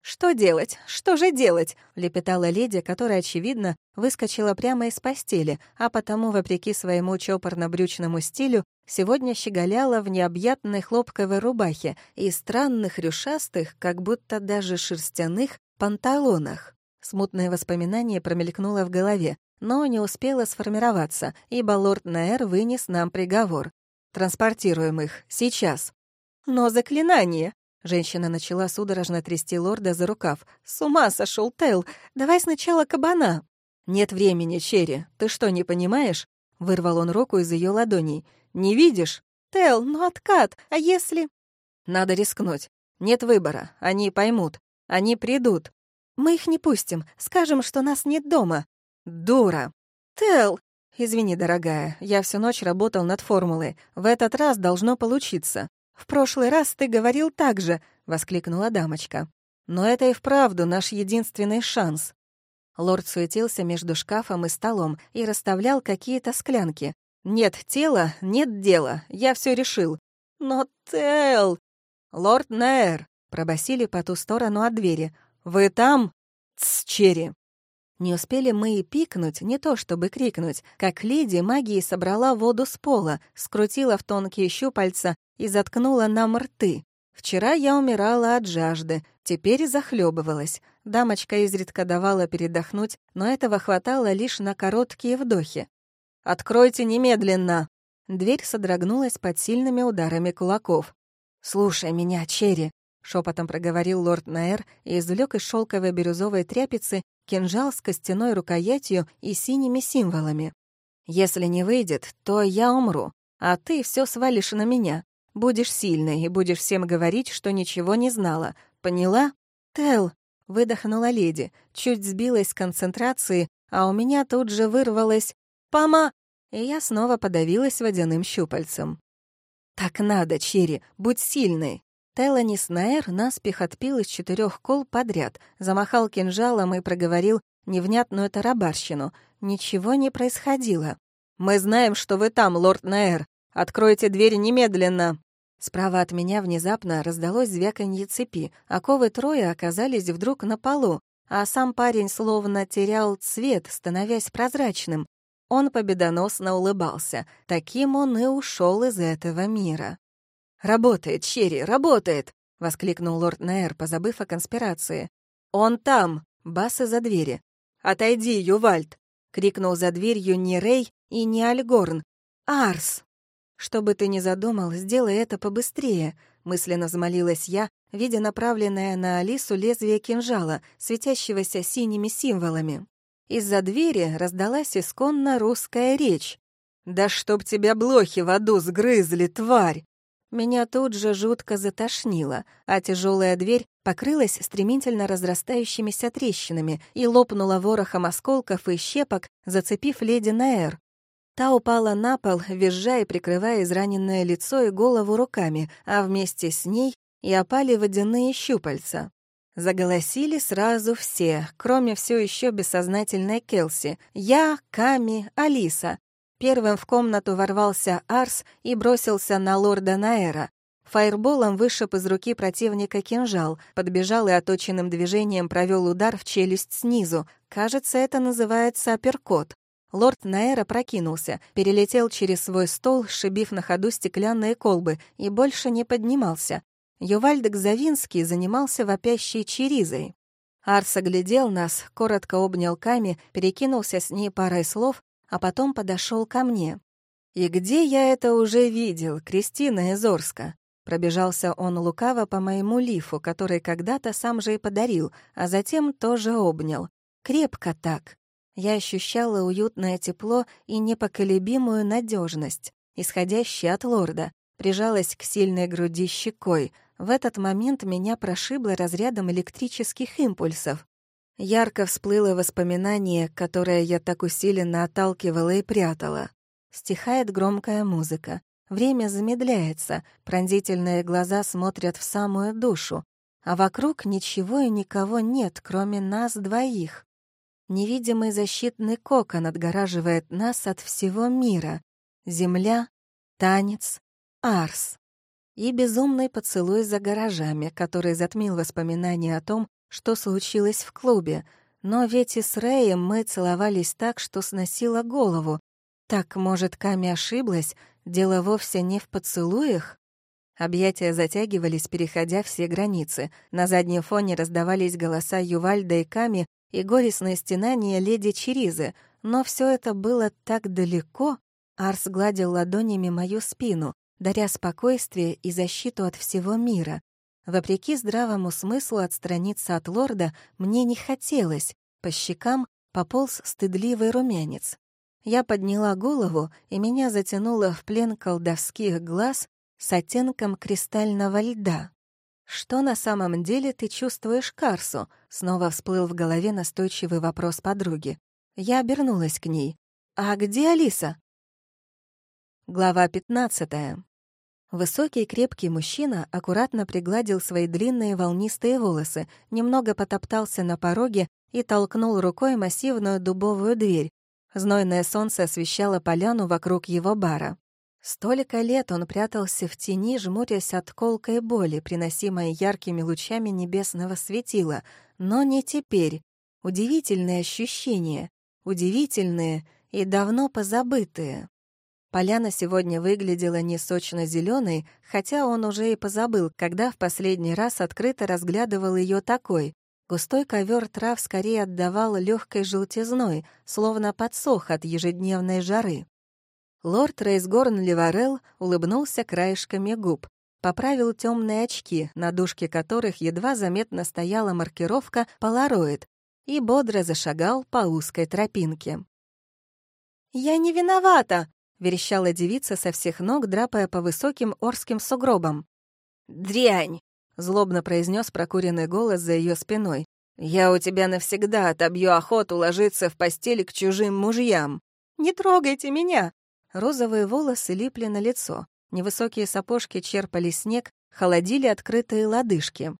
S1: «Что делать? Что же делать?» — лепетала леди, которая, очевидно, выскочила прямо из постели, а потому, вопреки своему чопорно-брючному стилю, сегодня щеголяла в необъятной хлопковой рубахе и странных рюшастых, как будто даже шерстяных, панталонах. Смутное воспоминание промелькнуло в голове, но не успело сформироваться, ибо лорд Наэр вынес нам приговор. «Транспортируем их. Сейчас». «Но заклинание!» Женщина начала судорожно трясти лорда за рукав. «С ума сошел Тел! Давай сначала кабана!» «Нет времени, Черри. Ты что, не понимаешь?» Вырвал он руку из ее ладоней. «Не видишь?» «Тел, ну откат! А если...» Надо рискнуть. Нет выбора. Они поймут. Они придут. Мы их не пустим. Скажем, что нас нет дома. Дура. Тел! Извини, дорогая, я всю ночь работал над формулой. В этот раз должно получиться. В прошлый раз ты говорил так же, воскликнула дамочка. Но это и вправду наш единственный шанс. Лорд суетился между шкафом и столом и расставлял какие-то склянки. «Нет тела, нет дела, я все решил». «Но Тел...» «Лорд Нэр», — пробасили по ту сторону от двери. «Вы там?» «Тс, Черри!» Не успели мы и пикнуть, не то чтобы крикнуть, как леди магии собрала воду с пола, скрутила в тонкие щупальца и заткнула нам рты. Вчера я умирала от жажды, теперь захлебывалась. Дамочка изредка давала передохнуть, но этого хватало лишь на короткие вдохи. «Откройте немедленно!» Дверь содрогнулась под сильными ударами кулаков. «Слушай меня, Черри!» — шепотом проговорил лорд Наэр и извлек из шелковой бирюзовой тряпицы кинжал с костяной рукоятью и синими символами. «Если не выйдет, то я умру, а ты все свалишь на меня. Будешь сильной и будешь всем говорить, что ничего не знала. Поняла? Тел, выдохнула леди, чуть сбилась с концентрации, а у меня тут же вырвалось «Пама!» и я снова подавилась водяным щупальцем. «Так надо, Черри, будь сильной!» Теланис Наэр наспех отпил из четырех кол подряд, замахал кинжалом и проговорил невнятную тарабарщину. Ничего не происходило. «Мы знаем, что вы там, лорд Наэр. Откройте дверь немедленно!» Справа от меня внезапно раздалось звяканье цепи, оковы трое оказались вдруг на полу, а сам парень словно терял цвет, становясь прозрачным. Он победоносно улыбался. Таким он и ушел из этого мира. «Работает, Черри, работает!» — воскликнул лорд Нейр, позабыв о конспирации. «Он там!» — бас из-за двери. «Отойди, Ювальд!» — крикнул за дверью не Рей и не Альгорн. «Арс!» «Что бы ты ни задумал, сделай это побыстрее», — мысленно взмолилась я, видя направленное на Алису лезвие кинжала, светящегося синими символами. Из-за двери раздалась исконно русская речь. «Да чтоб тебя блохи в аду сгрызли, тварь!» Меня тут же жутко затошнило, а тяжелая дверь покрылась стремительно разрастающимися трещинами и лопнула ворохом осколков и щепок, зацепив леди Наэр. Та упала на пол, визжа и прикрывая израненное лицо и голову руками, а вместе с ней и опали водяные щупальца. Заголосили сразу все, кроме все еще бессознательной Келси. Я, Ками, Алиса. Первым в комнату ворвался Арс и бросился на лорда Наэра. Фаерболом вышиб из руки противника кинжал, подбежал и оточенным движением провел удар в челюсть снизу. Кажется, это называется апперкот. Лорд Наэра прокинулся, перелетел через свой стол, шибив на ходу стеклянные колбы, и больше не поднимался. Ювальдек Завинский занимался вопящей черизой. Арс оглядел нас, коротко обнял Ками, перекинулся с ней парой слов, а потом подошел ко мне. «И где я это уже видел, Кристина Изорска?» Пробежался он лукаво по моему лифу, который когда-то сам же и подарил, а затем тоже обнял. Крепко так. Я ощущала уютное тепло и непоколебимую надежность, исходящие от лорда, прижалась к сильной груди щекой. В этот момент меня прошибло разрядом электрических импульсов. Ярко всплыло воспоминание, которое я так усиленно отталкивала и прятала. Стихает громкая музыка. Время замедляется, пронзительные глаза смотрят в самую душу, а вокруг ничего и никого нет, кроме нас двоих. Невидимый защитный кокон отгораживает нас от всего мира. Земля, танец, Арс. И безумный поцелуй за гаражами, который затмил воспоминания о том, что случилось в клубе. Но ведь и с Рэем мы целовались так, что сносило голову. Так, может, Ками ошиблась? Дело вовсе не в поцелуях? Объятия затягивались, переходя все границы. На заднем фоне раздавались голоса Ювальда и Ками, и горестные стенания леди Черизы, но все это было так далеко. Арс гладил ладонями мою спину, даря спокойствие и защиту от всего мира. Вопреки здравому смыслу отстраниться от лорда мне не хотелось, по щекам пополз стыдливый румянец. Я подняла голову, и меня затянуло в плен колдовских глаз, с оттенком кристального льда. «Что на самом деле ты чувствуешь Карсу?» — снова всплыл в голове настойчивый вопрос подруги. Я обернулась к ней. «А где Алиса?» Глава пятнадцатая. Высокий крепкий мужчина аккуратно пригладил свои длинные волнистые волосы, немного потоптался на пороге и толкнул рукой массивную дубовую дверь. Знойное солнце освещало поляну вокруг его бара. Столько лет он прятался в тени, жмурясь от колкой боли, приносимой яркими лучами небесного светила, но не теперь. Удивительные ощущения, удивительные и давно позабытые. Поляна сегодня выглядела не сочно зеленой, хотя он уже и позабыл, когда в последний раз открыто разглядывал ее такой. Густой ковер трав скорее отдавал легкой желтизной, словно подсох от ежедневной жары. Лорд Рейсгорн Леварел улыбнулся краешками губ, поправил темные очки, на дужке которых едва заметно стояла маркировка «Полароид», и бодро зашагал по узкой тропинке. «Я не виновата!» — верещала девица со всех ног, драпая по высоким орским сугробам. «Дрянь!» — злобно произнес прокуренный голос за ее спиной. «Я у тебя навсегда отобью охоту ложиться в постели к чужим мужьям. Не трогайте меня!» Розовые волосы липли на лицо, невысокие сапожки черпали снег, холодили открытые лодыжки.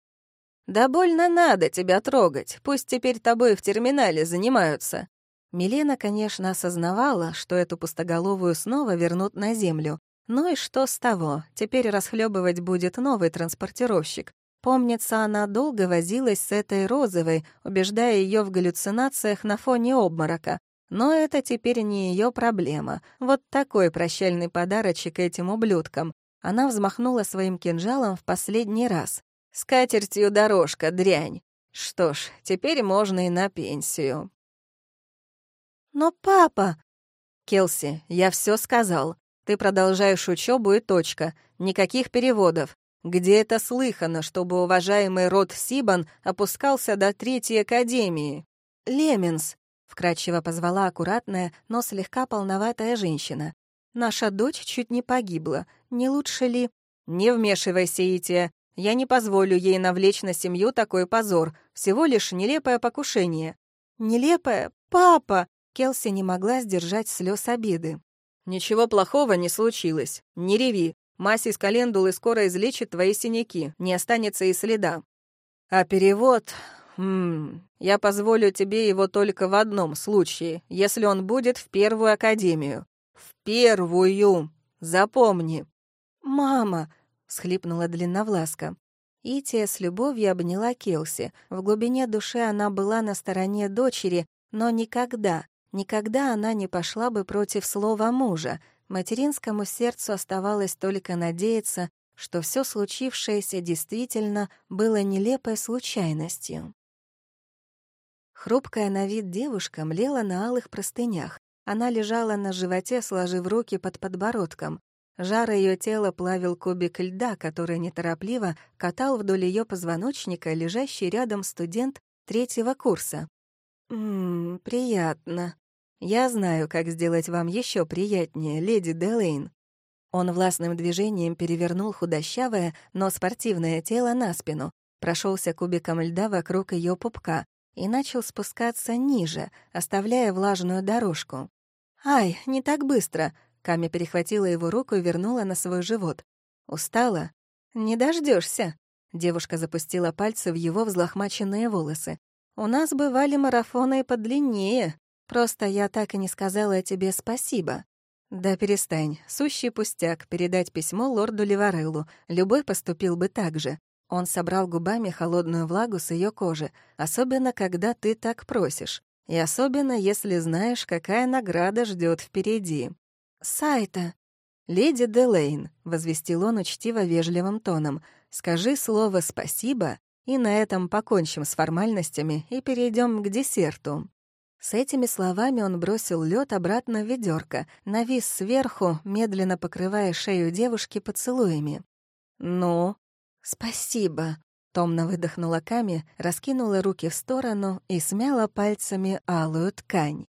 S1: «Да больно надо тебя трогать, пусть теперь тобой в терминале занимаются». Милена, конечно, осознавала, что эту пустоголовую снова вернут на землю. Ну и что с того? Теперь расхлебывать будет новый транспортировщик. Помнится, она долго возилась с этой розовой, убеждая ее в галлюцинациях на фоне обморока. Но это теперь не ее проблема. Вот такой прощальный подарочек этим ублюдкам. Она взмахнула своим кинжалом в последний раз. «С катертью дорожка, дрянь. Что ж, теперь можно и на пенсию». «Но папа...» «Келси, я все сказал. Ты продолжаешь учебу и точка. Никаких переводов. Где это слыхано, чтобы уважаемый род Сибан опускался до третьей академии? Леменс, Вкрадчиво позвала аккуратная, но слегка полноватая женщина. «Наша дочь чуть не погибла. Не лучше ли...» «Не вмешивайся, Ития. Я не позволю ей навлечь на семью такой позор. Всего лишь нелепое покушение». «Нелепое? Папа!» Келси не могла сдержать слез обиды. «Ничего плохого не случилось. Не реви. Мазь из календулы скоро излечит твои синяки. Не останется и следа». «А перевод... Хм, я позволю тебе его только в одном случае, если он будет в первую академию. В первую! Запомни!» «Мама!» — схлипнула длинновласка. Ития с любовью обняла Келси. В глубине души она была на стороне дочери, но никогда, никогда она не пошла бы против слова мужа. Материнскому сердцу оставалось только надеяться, что все случившееся действительно было нелепой случайностью. Хрупкая на вид девушка млела на алых простынях. Она лежала на животе, сложив руки под подбородком. Жар ее тела плавил кубик льда, который неторопливо катал вдоль ее позвоночника лежащий рядом студент третьего курса. «Ммм, приятно. Я знаю, как сделать вам еще приятнее, леди Делейн». Он властным движением перевернул худощавое, но спортивное тело на спину, прошелся кубиком льда вокруг ее пупка, и начал спускаться ниже, оставляя влажную дорожку. «Ай, не так быстро!» Ками перехватила его руку и вернула на свой живот. «Устала?» «Не дождешься. Девушка запустила пальцы в его взлохмаченные волосы. «У нас бывали марафоны и подлиннее. Просто я так и не сказала тебе спасибо». «Да перестань. Сущий пустяк передать письмо лорду Ливареллу. Любой поступил бы так же. Он собрал губами холодную влагу с ее кожи, особенно когда ты так просишь, и особенно если знаешь, какая награда ждет впереди. «Сайта!» «Леди Делейн», — возвестил он учтиво вежливым тоном, «скажи слово «спасибо», и на этом покончим с формальностями и перейдем к десерту». С этими словами он бросил лед обратно в ведерко, навис сверху, медленно покрывая шею девушки поцелуями. «Ну?» «Спасибо», — томно выдохнула Ками, раскинула руки в сторону и смяла пальцами алую ткань.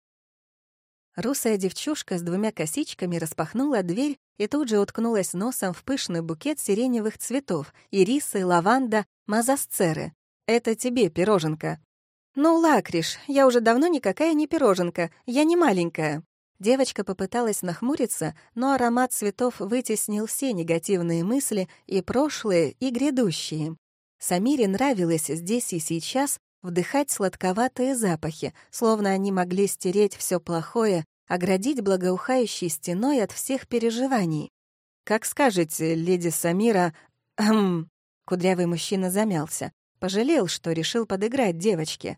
S1: Русая девчушка с двумя косичками распахнула дверь и тут же уткнулась носом в пышный букет сиреневых цветов — ирисы, лаванда, мазасцеры. «Это тебе, пироженка». «Ну, лакриш, я уже давно никакая не пироженка, я не маленькая». Девочка попыталась нахмуриться, но аромат цветов вытеснил все негативные мысли, и прошлые, и грядущие. Самире нравилось здесь и сейчас вдыхать сладковатые запахи, словно они могли стереть все плохое, оградить благоухающей стеной от всех переживаний. «Как скажете, леди Самира...» Кудрявый мужчина замялся. Пожалел, что решил подыграть девочке.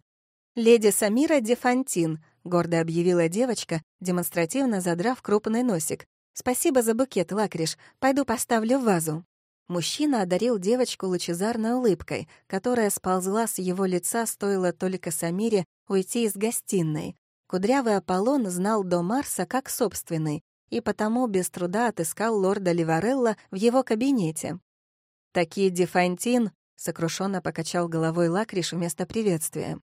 S1: «Леди Самира Дефантин», — гордо объявила девочка, демонстративно задрав крупный носик. «Спасибо за букет, Лакриш. Пойду поставлю в вазу». Мужчина одарил девочку лучезарной улыбкой, которая сползла с его лица, стоило только Самире уйти из гостиной. Кудрявый Аполлон знал до Марса как собственный, и потому без труда отыскал лорда Ливарелла в его кабинете. «Таки Дефантин», — сокрушенно покачал головой Лакриш вместо приветствия.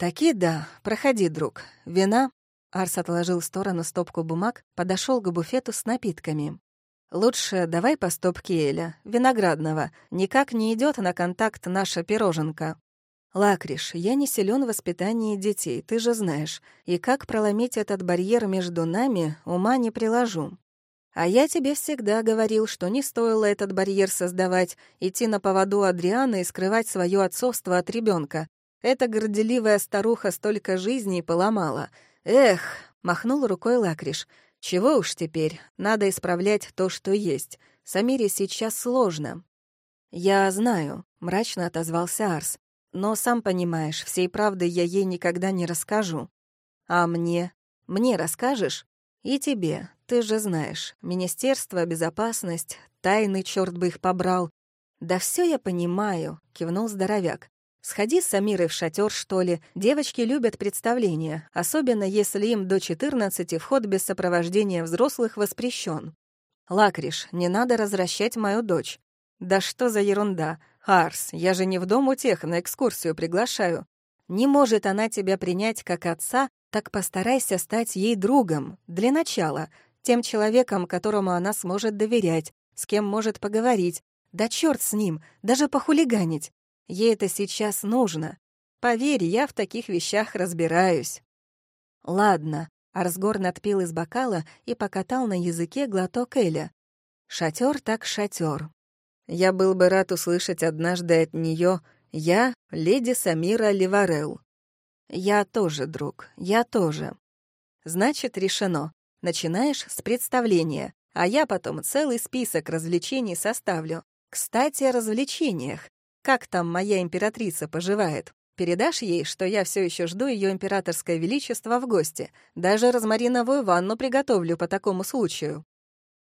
S1: «Таки да, проходи, друг. Вина?» Арс отложил в сторону стопку бумаг, подошел к буфету с напитками. Лучше давай по стопке эля, виноградного. Никак не идет на контакт наша пироженка. Лакриш, я не силен в воспитании детей, ты же знаешь. И как проломить этот барьер между нами, ума не приложу. А я тебе всегда говорил, что не стоило этот барьер создавать, идти на поводу Адриана и скрывать свое отцовство от ребенка. Эта горделивая старуха столько жизней поломала. Эх, махнул рукой Лакриш. Чего уж теперь, надо исправлять то, что есть. Самире сейчас сложно. «Я знаю», — мрачно отозвался Арс. «Но, сам понимаешь, всей правды я ей никогда не расскажу. А мне? Мне расскажешь? И тебе, ты же знаешь, Министерство, безопасность, тайны, черт бы их побрал. Да все я понимаю», — кивнул здоровяк. Сходи с Самирой в шатер, что ли. Девочки любят представления, особенно если им до 14 вход без сопровождения взрослых воспрещен. Лакриш, не надо развращать мою дочь. Да что за ерунда? Арс, я же не в дом у тех на экскурсию приглашаю. Не может она тебя принять как отца, так постарайся стать ей другом, для начала, тем человеком, которому она сможет доверять, с кем может поговорить. Да черт с ним, даже похулиганить. Ей это сейчас нужно. Поверь, я в таких вещах разбираюсь. Ладно, Арсгор надпил из бокала и покатал на языке глоток Эля. Шатер так шатер. Я был бы рад услышать однажды от нее «Я — леди Самира Ливарел». Я тоже, друг, я тоже. Значит, решено. Начинаешь с представления, а я потом целый список развлечений составлю. Кстати, о развлечениях. Как там моя императрица поживает? Передашь ей, что я все еще жду ее императорское величество в гости. Даже розмариновую ванну приготовлю по такому случаю.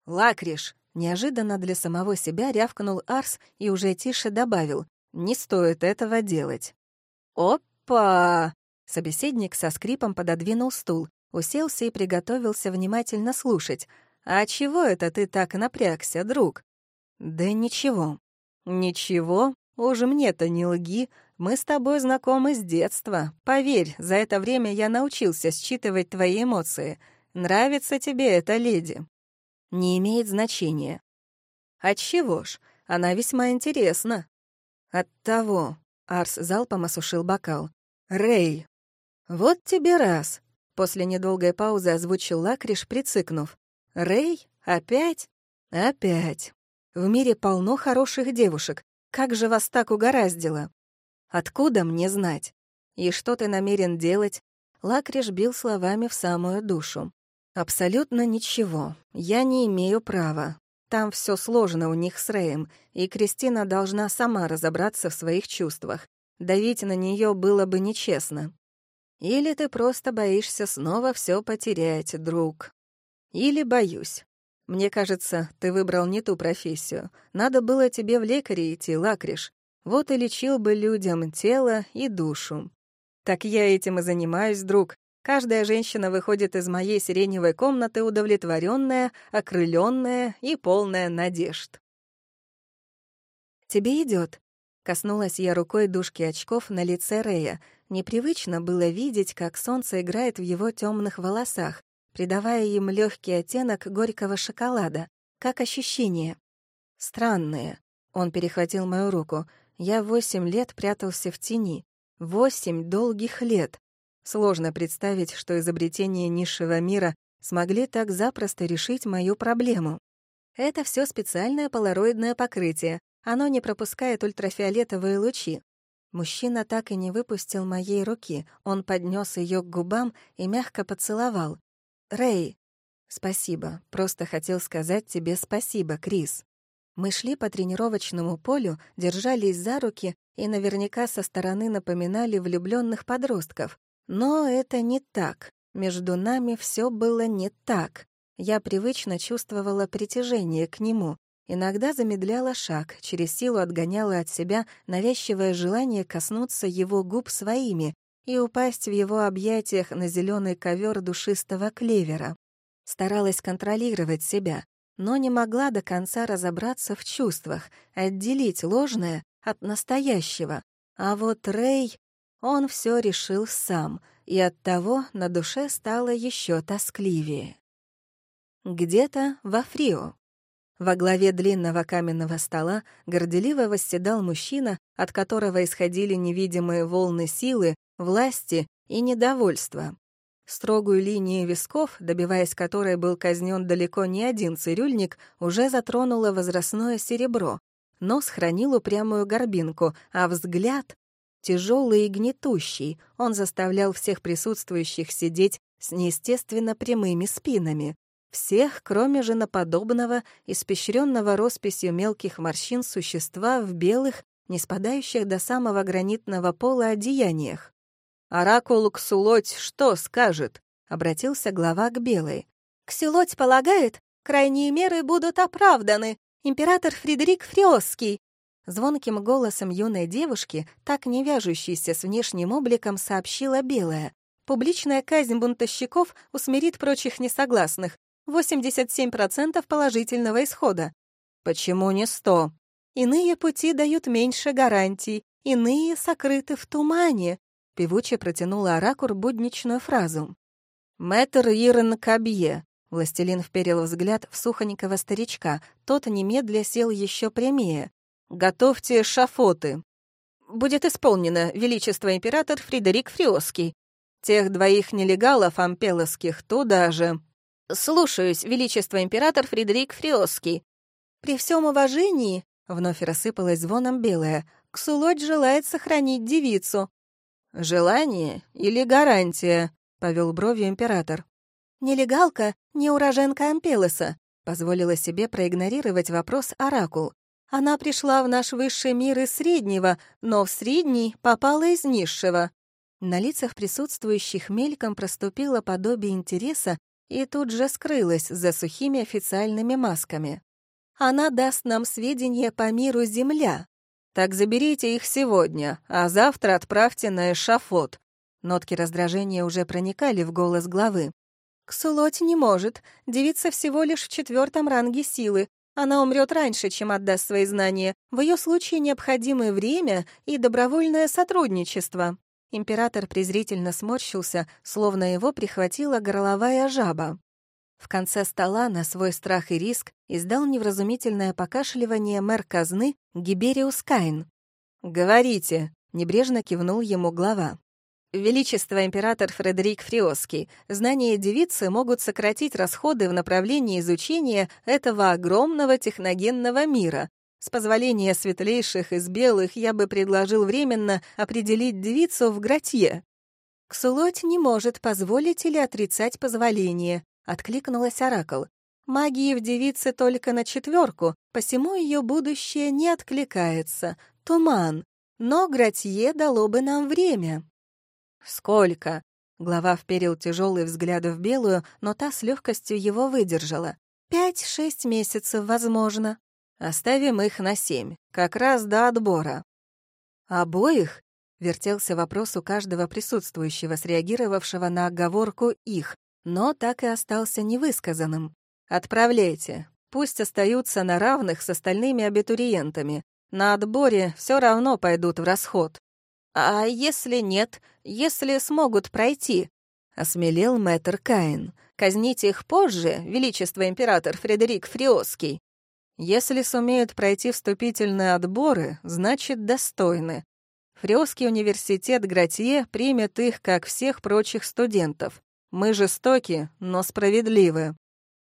S1: Лакриш, неожиданно для самого себя рявкнул Арс и уже тише добавил. Не стоит этого делать. Опа! Собеседник со скрипом пододвинул стул, уселся и приготовился внимательно слушать. «А чего это ты так напрягся, друг?» «Да ничего». «Ничего? Уж мне-то не лги, мы с тобой знакомы с детства. Поверь, за это время я научился считывать твои эмоции. Нравится тебе эта леди?» «Не имеет значения». «Отчего ж? Она весьма интересна». «От того...» — Арс залпом осушил бокал. «Рэй!» «Вот тебе раз!» — после недолгой паузы озвучил Лакриш, прицикнув. «Рэй? Опять?» «Опять!» В мире полно хороших девушек, как же вас так угораздило? Откуда мне знать? И что ты намерен делать? Лакриш бил словами в самую душу. Абсолютно ничего. Я не имею права. Там все сложно у них с Рэем, и Кристина должна сама разобраться в своих чувствах. Давить на нее было бы нечестно. Или ты просто боишься снова все потерять, друг. Или боюсь. Мне кажется, ты выбрал не ту профессию. Надо было тебе в лекаре идти, лакриш. Вот и лечил бы людям тело и душу. Так я этим и занимаюсь, друг. Каждая женщина выходит из моей сиреневой комнаты удовлетворенная, окрыленная и полная надежд. «Тебе идет. Коснулась я рукой дужки очков на лице Рея. Непривычно было видеть, как солнце играет в его темных волосах, придавая им легкий оттенок горького шоколада. Как ощущение? Странные. Он перехватил мою руку. Я восемь лет прятался в тени. Восемь долгих лет. Сложно представить, что изобретения низшего мира смогли так запросто решить мою проблему. Это все специальное полароидное покрытие. Оно не пропускает ультрафиолетовые лучи. Мужчина так и не выпустил моей руки. Он поднес ее к губам и мягко поцеловал. «Рэй!» «Спасибо. Просто хотел сказать тебе спасибо, Крис». Мы шли по тренировочному полю, держались за руки и наверняка со стороны напоминали влюбленных подростков. Но это не так. Между нами все было не так. Я привычно чувствовала притяжение к нему, иногда замедляла шаг, через силу отгоняла от себя навязчивое желание коснуться его губ своими и упасть в его объятиях на зеленый ковер душистого клевера. Старалась контролировать себя, но не могла до конца разобраться в чувствах, отделить ложное от настоящего. А вот Рэй, он все решил сам, и оттого на душе стало еще тоскливее. Где-то во Фрио. Во главе длинного каменного стола горделиво восседал мужчина, от которого исходили невидимые волны силы, власти и недовольства. Строгую линию висков, добиваясь которой был казнен далеко не один цирюльник, уже затронуло возрастное серебро. Нос хранил упрямую горбинку, а взгляд — тяжелый и гнетущий. Он заставлял всех присутствующих сидеть с неестественно прямыми спинами. Всех, кроме женоподобного, испещренного росписью мелких морщин существа в белых, не спадающих до самого гранитного пола одеяниях. «Оракул Ксулоть что скажет?» — обратился глава к Белой.
S2: «Ксулоть полагает, крайние меры будут оправданы. Император Фредерик Фриосский».
S1: Звонким голосом юной девушки, так не вяжущейся с внешним обликом, сообщила Белая. «Публичная казнь бунтовщиков усмирит прочих несогласных. 87% положительного исхода». «Почему не сто?» «Иные пути дают меньше гарантий, иные сокрыты в тумане», Певуче протянула Аракур будничную фразу. «Мэтр Ирен Кабье». Властелин вперил взгляд в сухонького старичка. Тот немедля сел еще прямее. «Готовьте шафоты». «Будет исполнено, Величество император Фредерик Фриоский. Тех двоих нелегалов ампеловских туда же». «Слушаюсь, Величество император Фредерик Фриоский». «При всем уважении», — вновь рассыпалась звоном белая, «Ксулоть желает сохранить девицу. «Желание или гарантия?» — повел бровью император.
S2: «Нелегалка, не уроженка Ампелоса», —
S1: позволила себе проигнорировать вопрос Оракул. «Она пришла в наш высший мир из среднего, но в средний попала из низшего». На лицах присутствующих мельком проступило подобие интереса и тут же скрылась за сухими официальными масками. «Она даст нам сведения по миру Земля», так заберите их сегодня, а завтра отправьте на эшафот». Нотки раздражения уже проникали в голос главы. «Ксулоть не может. Девица всего лишь в четвертом ранге силы. Она умрет раньше, чем отдаст свои знания. В ее случае необходимое время и добровольное сотрудничество». Император презрительно сморщился, словно его прихватила горловая жаба. В конце стола на свой страх и риск издал невразумительное покашливание мэр казны Гибериус Кайн. «Говорите», — небрежно кивнул ему глава. «Величество император Фредерик Фриоский, знания девицы могут сократить расходы в направлении изучения этого огромного техногенного мира. С позволения светлейших из белых я бы предложил временно определить девицу в Гратье». Ксулоть не может позволить или отрицать позволение, Откликнулась Оракл. Магии в девице только на четверку, посему ее будущее не откликается. Туман. Но Гратье дало бы нам время. Сколько? Глава вперил тяжелый взгляд в белую, но та с легкостью его выдержала. Пять-шесть месяцев, возможно. Оставим их на семь, как раз до отбора. Обоих? Вертелся вопрос у каждого присутствующего, среагировавшего на оговорку «их», но так и остался невысказанным. «Отправляйте. Пусть остаются на равных с остальными абитуриентами. На отборе все равно пойдут в расход». «А если нет? Если смогут пройти?» — осмелел мэтр Каин.
S2: казнить их позже, величество император Фредерик Фриоский.
S1: Если сумеют пройти вступительные отборы, значит, достойны. Фриоский университет Гратье примет их, как всех прочих студентов. Мы жестоки, но справедливы.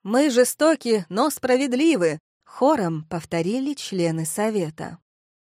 S2: Мы жестоки, но справедливы, хором повторили члены совета.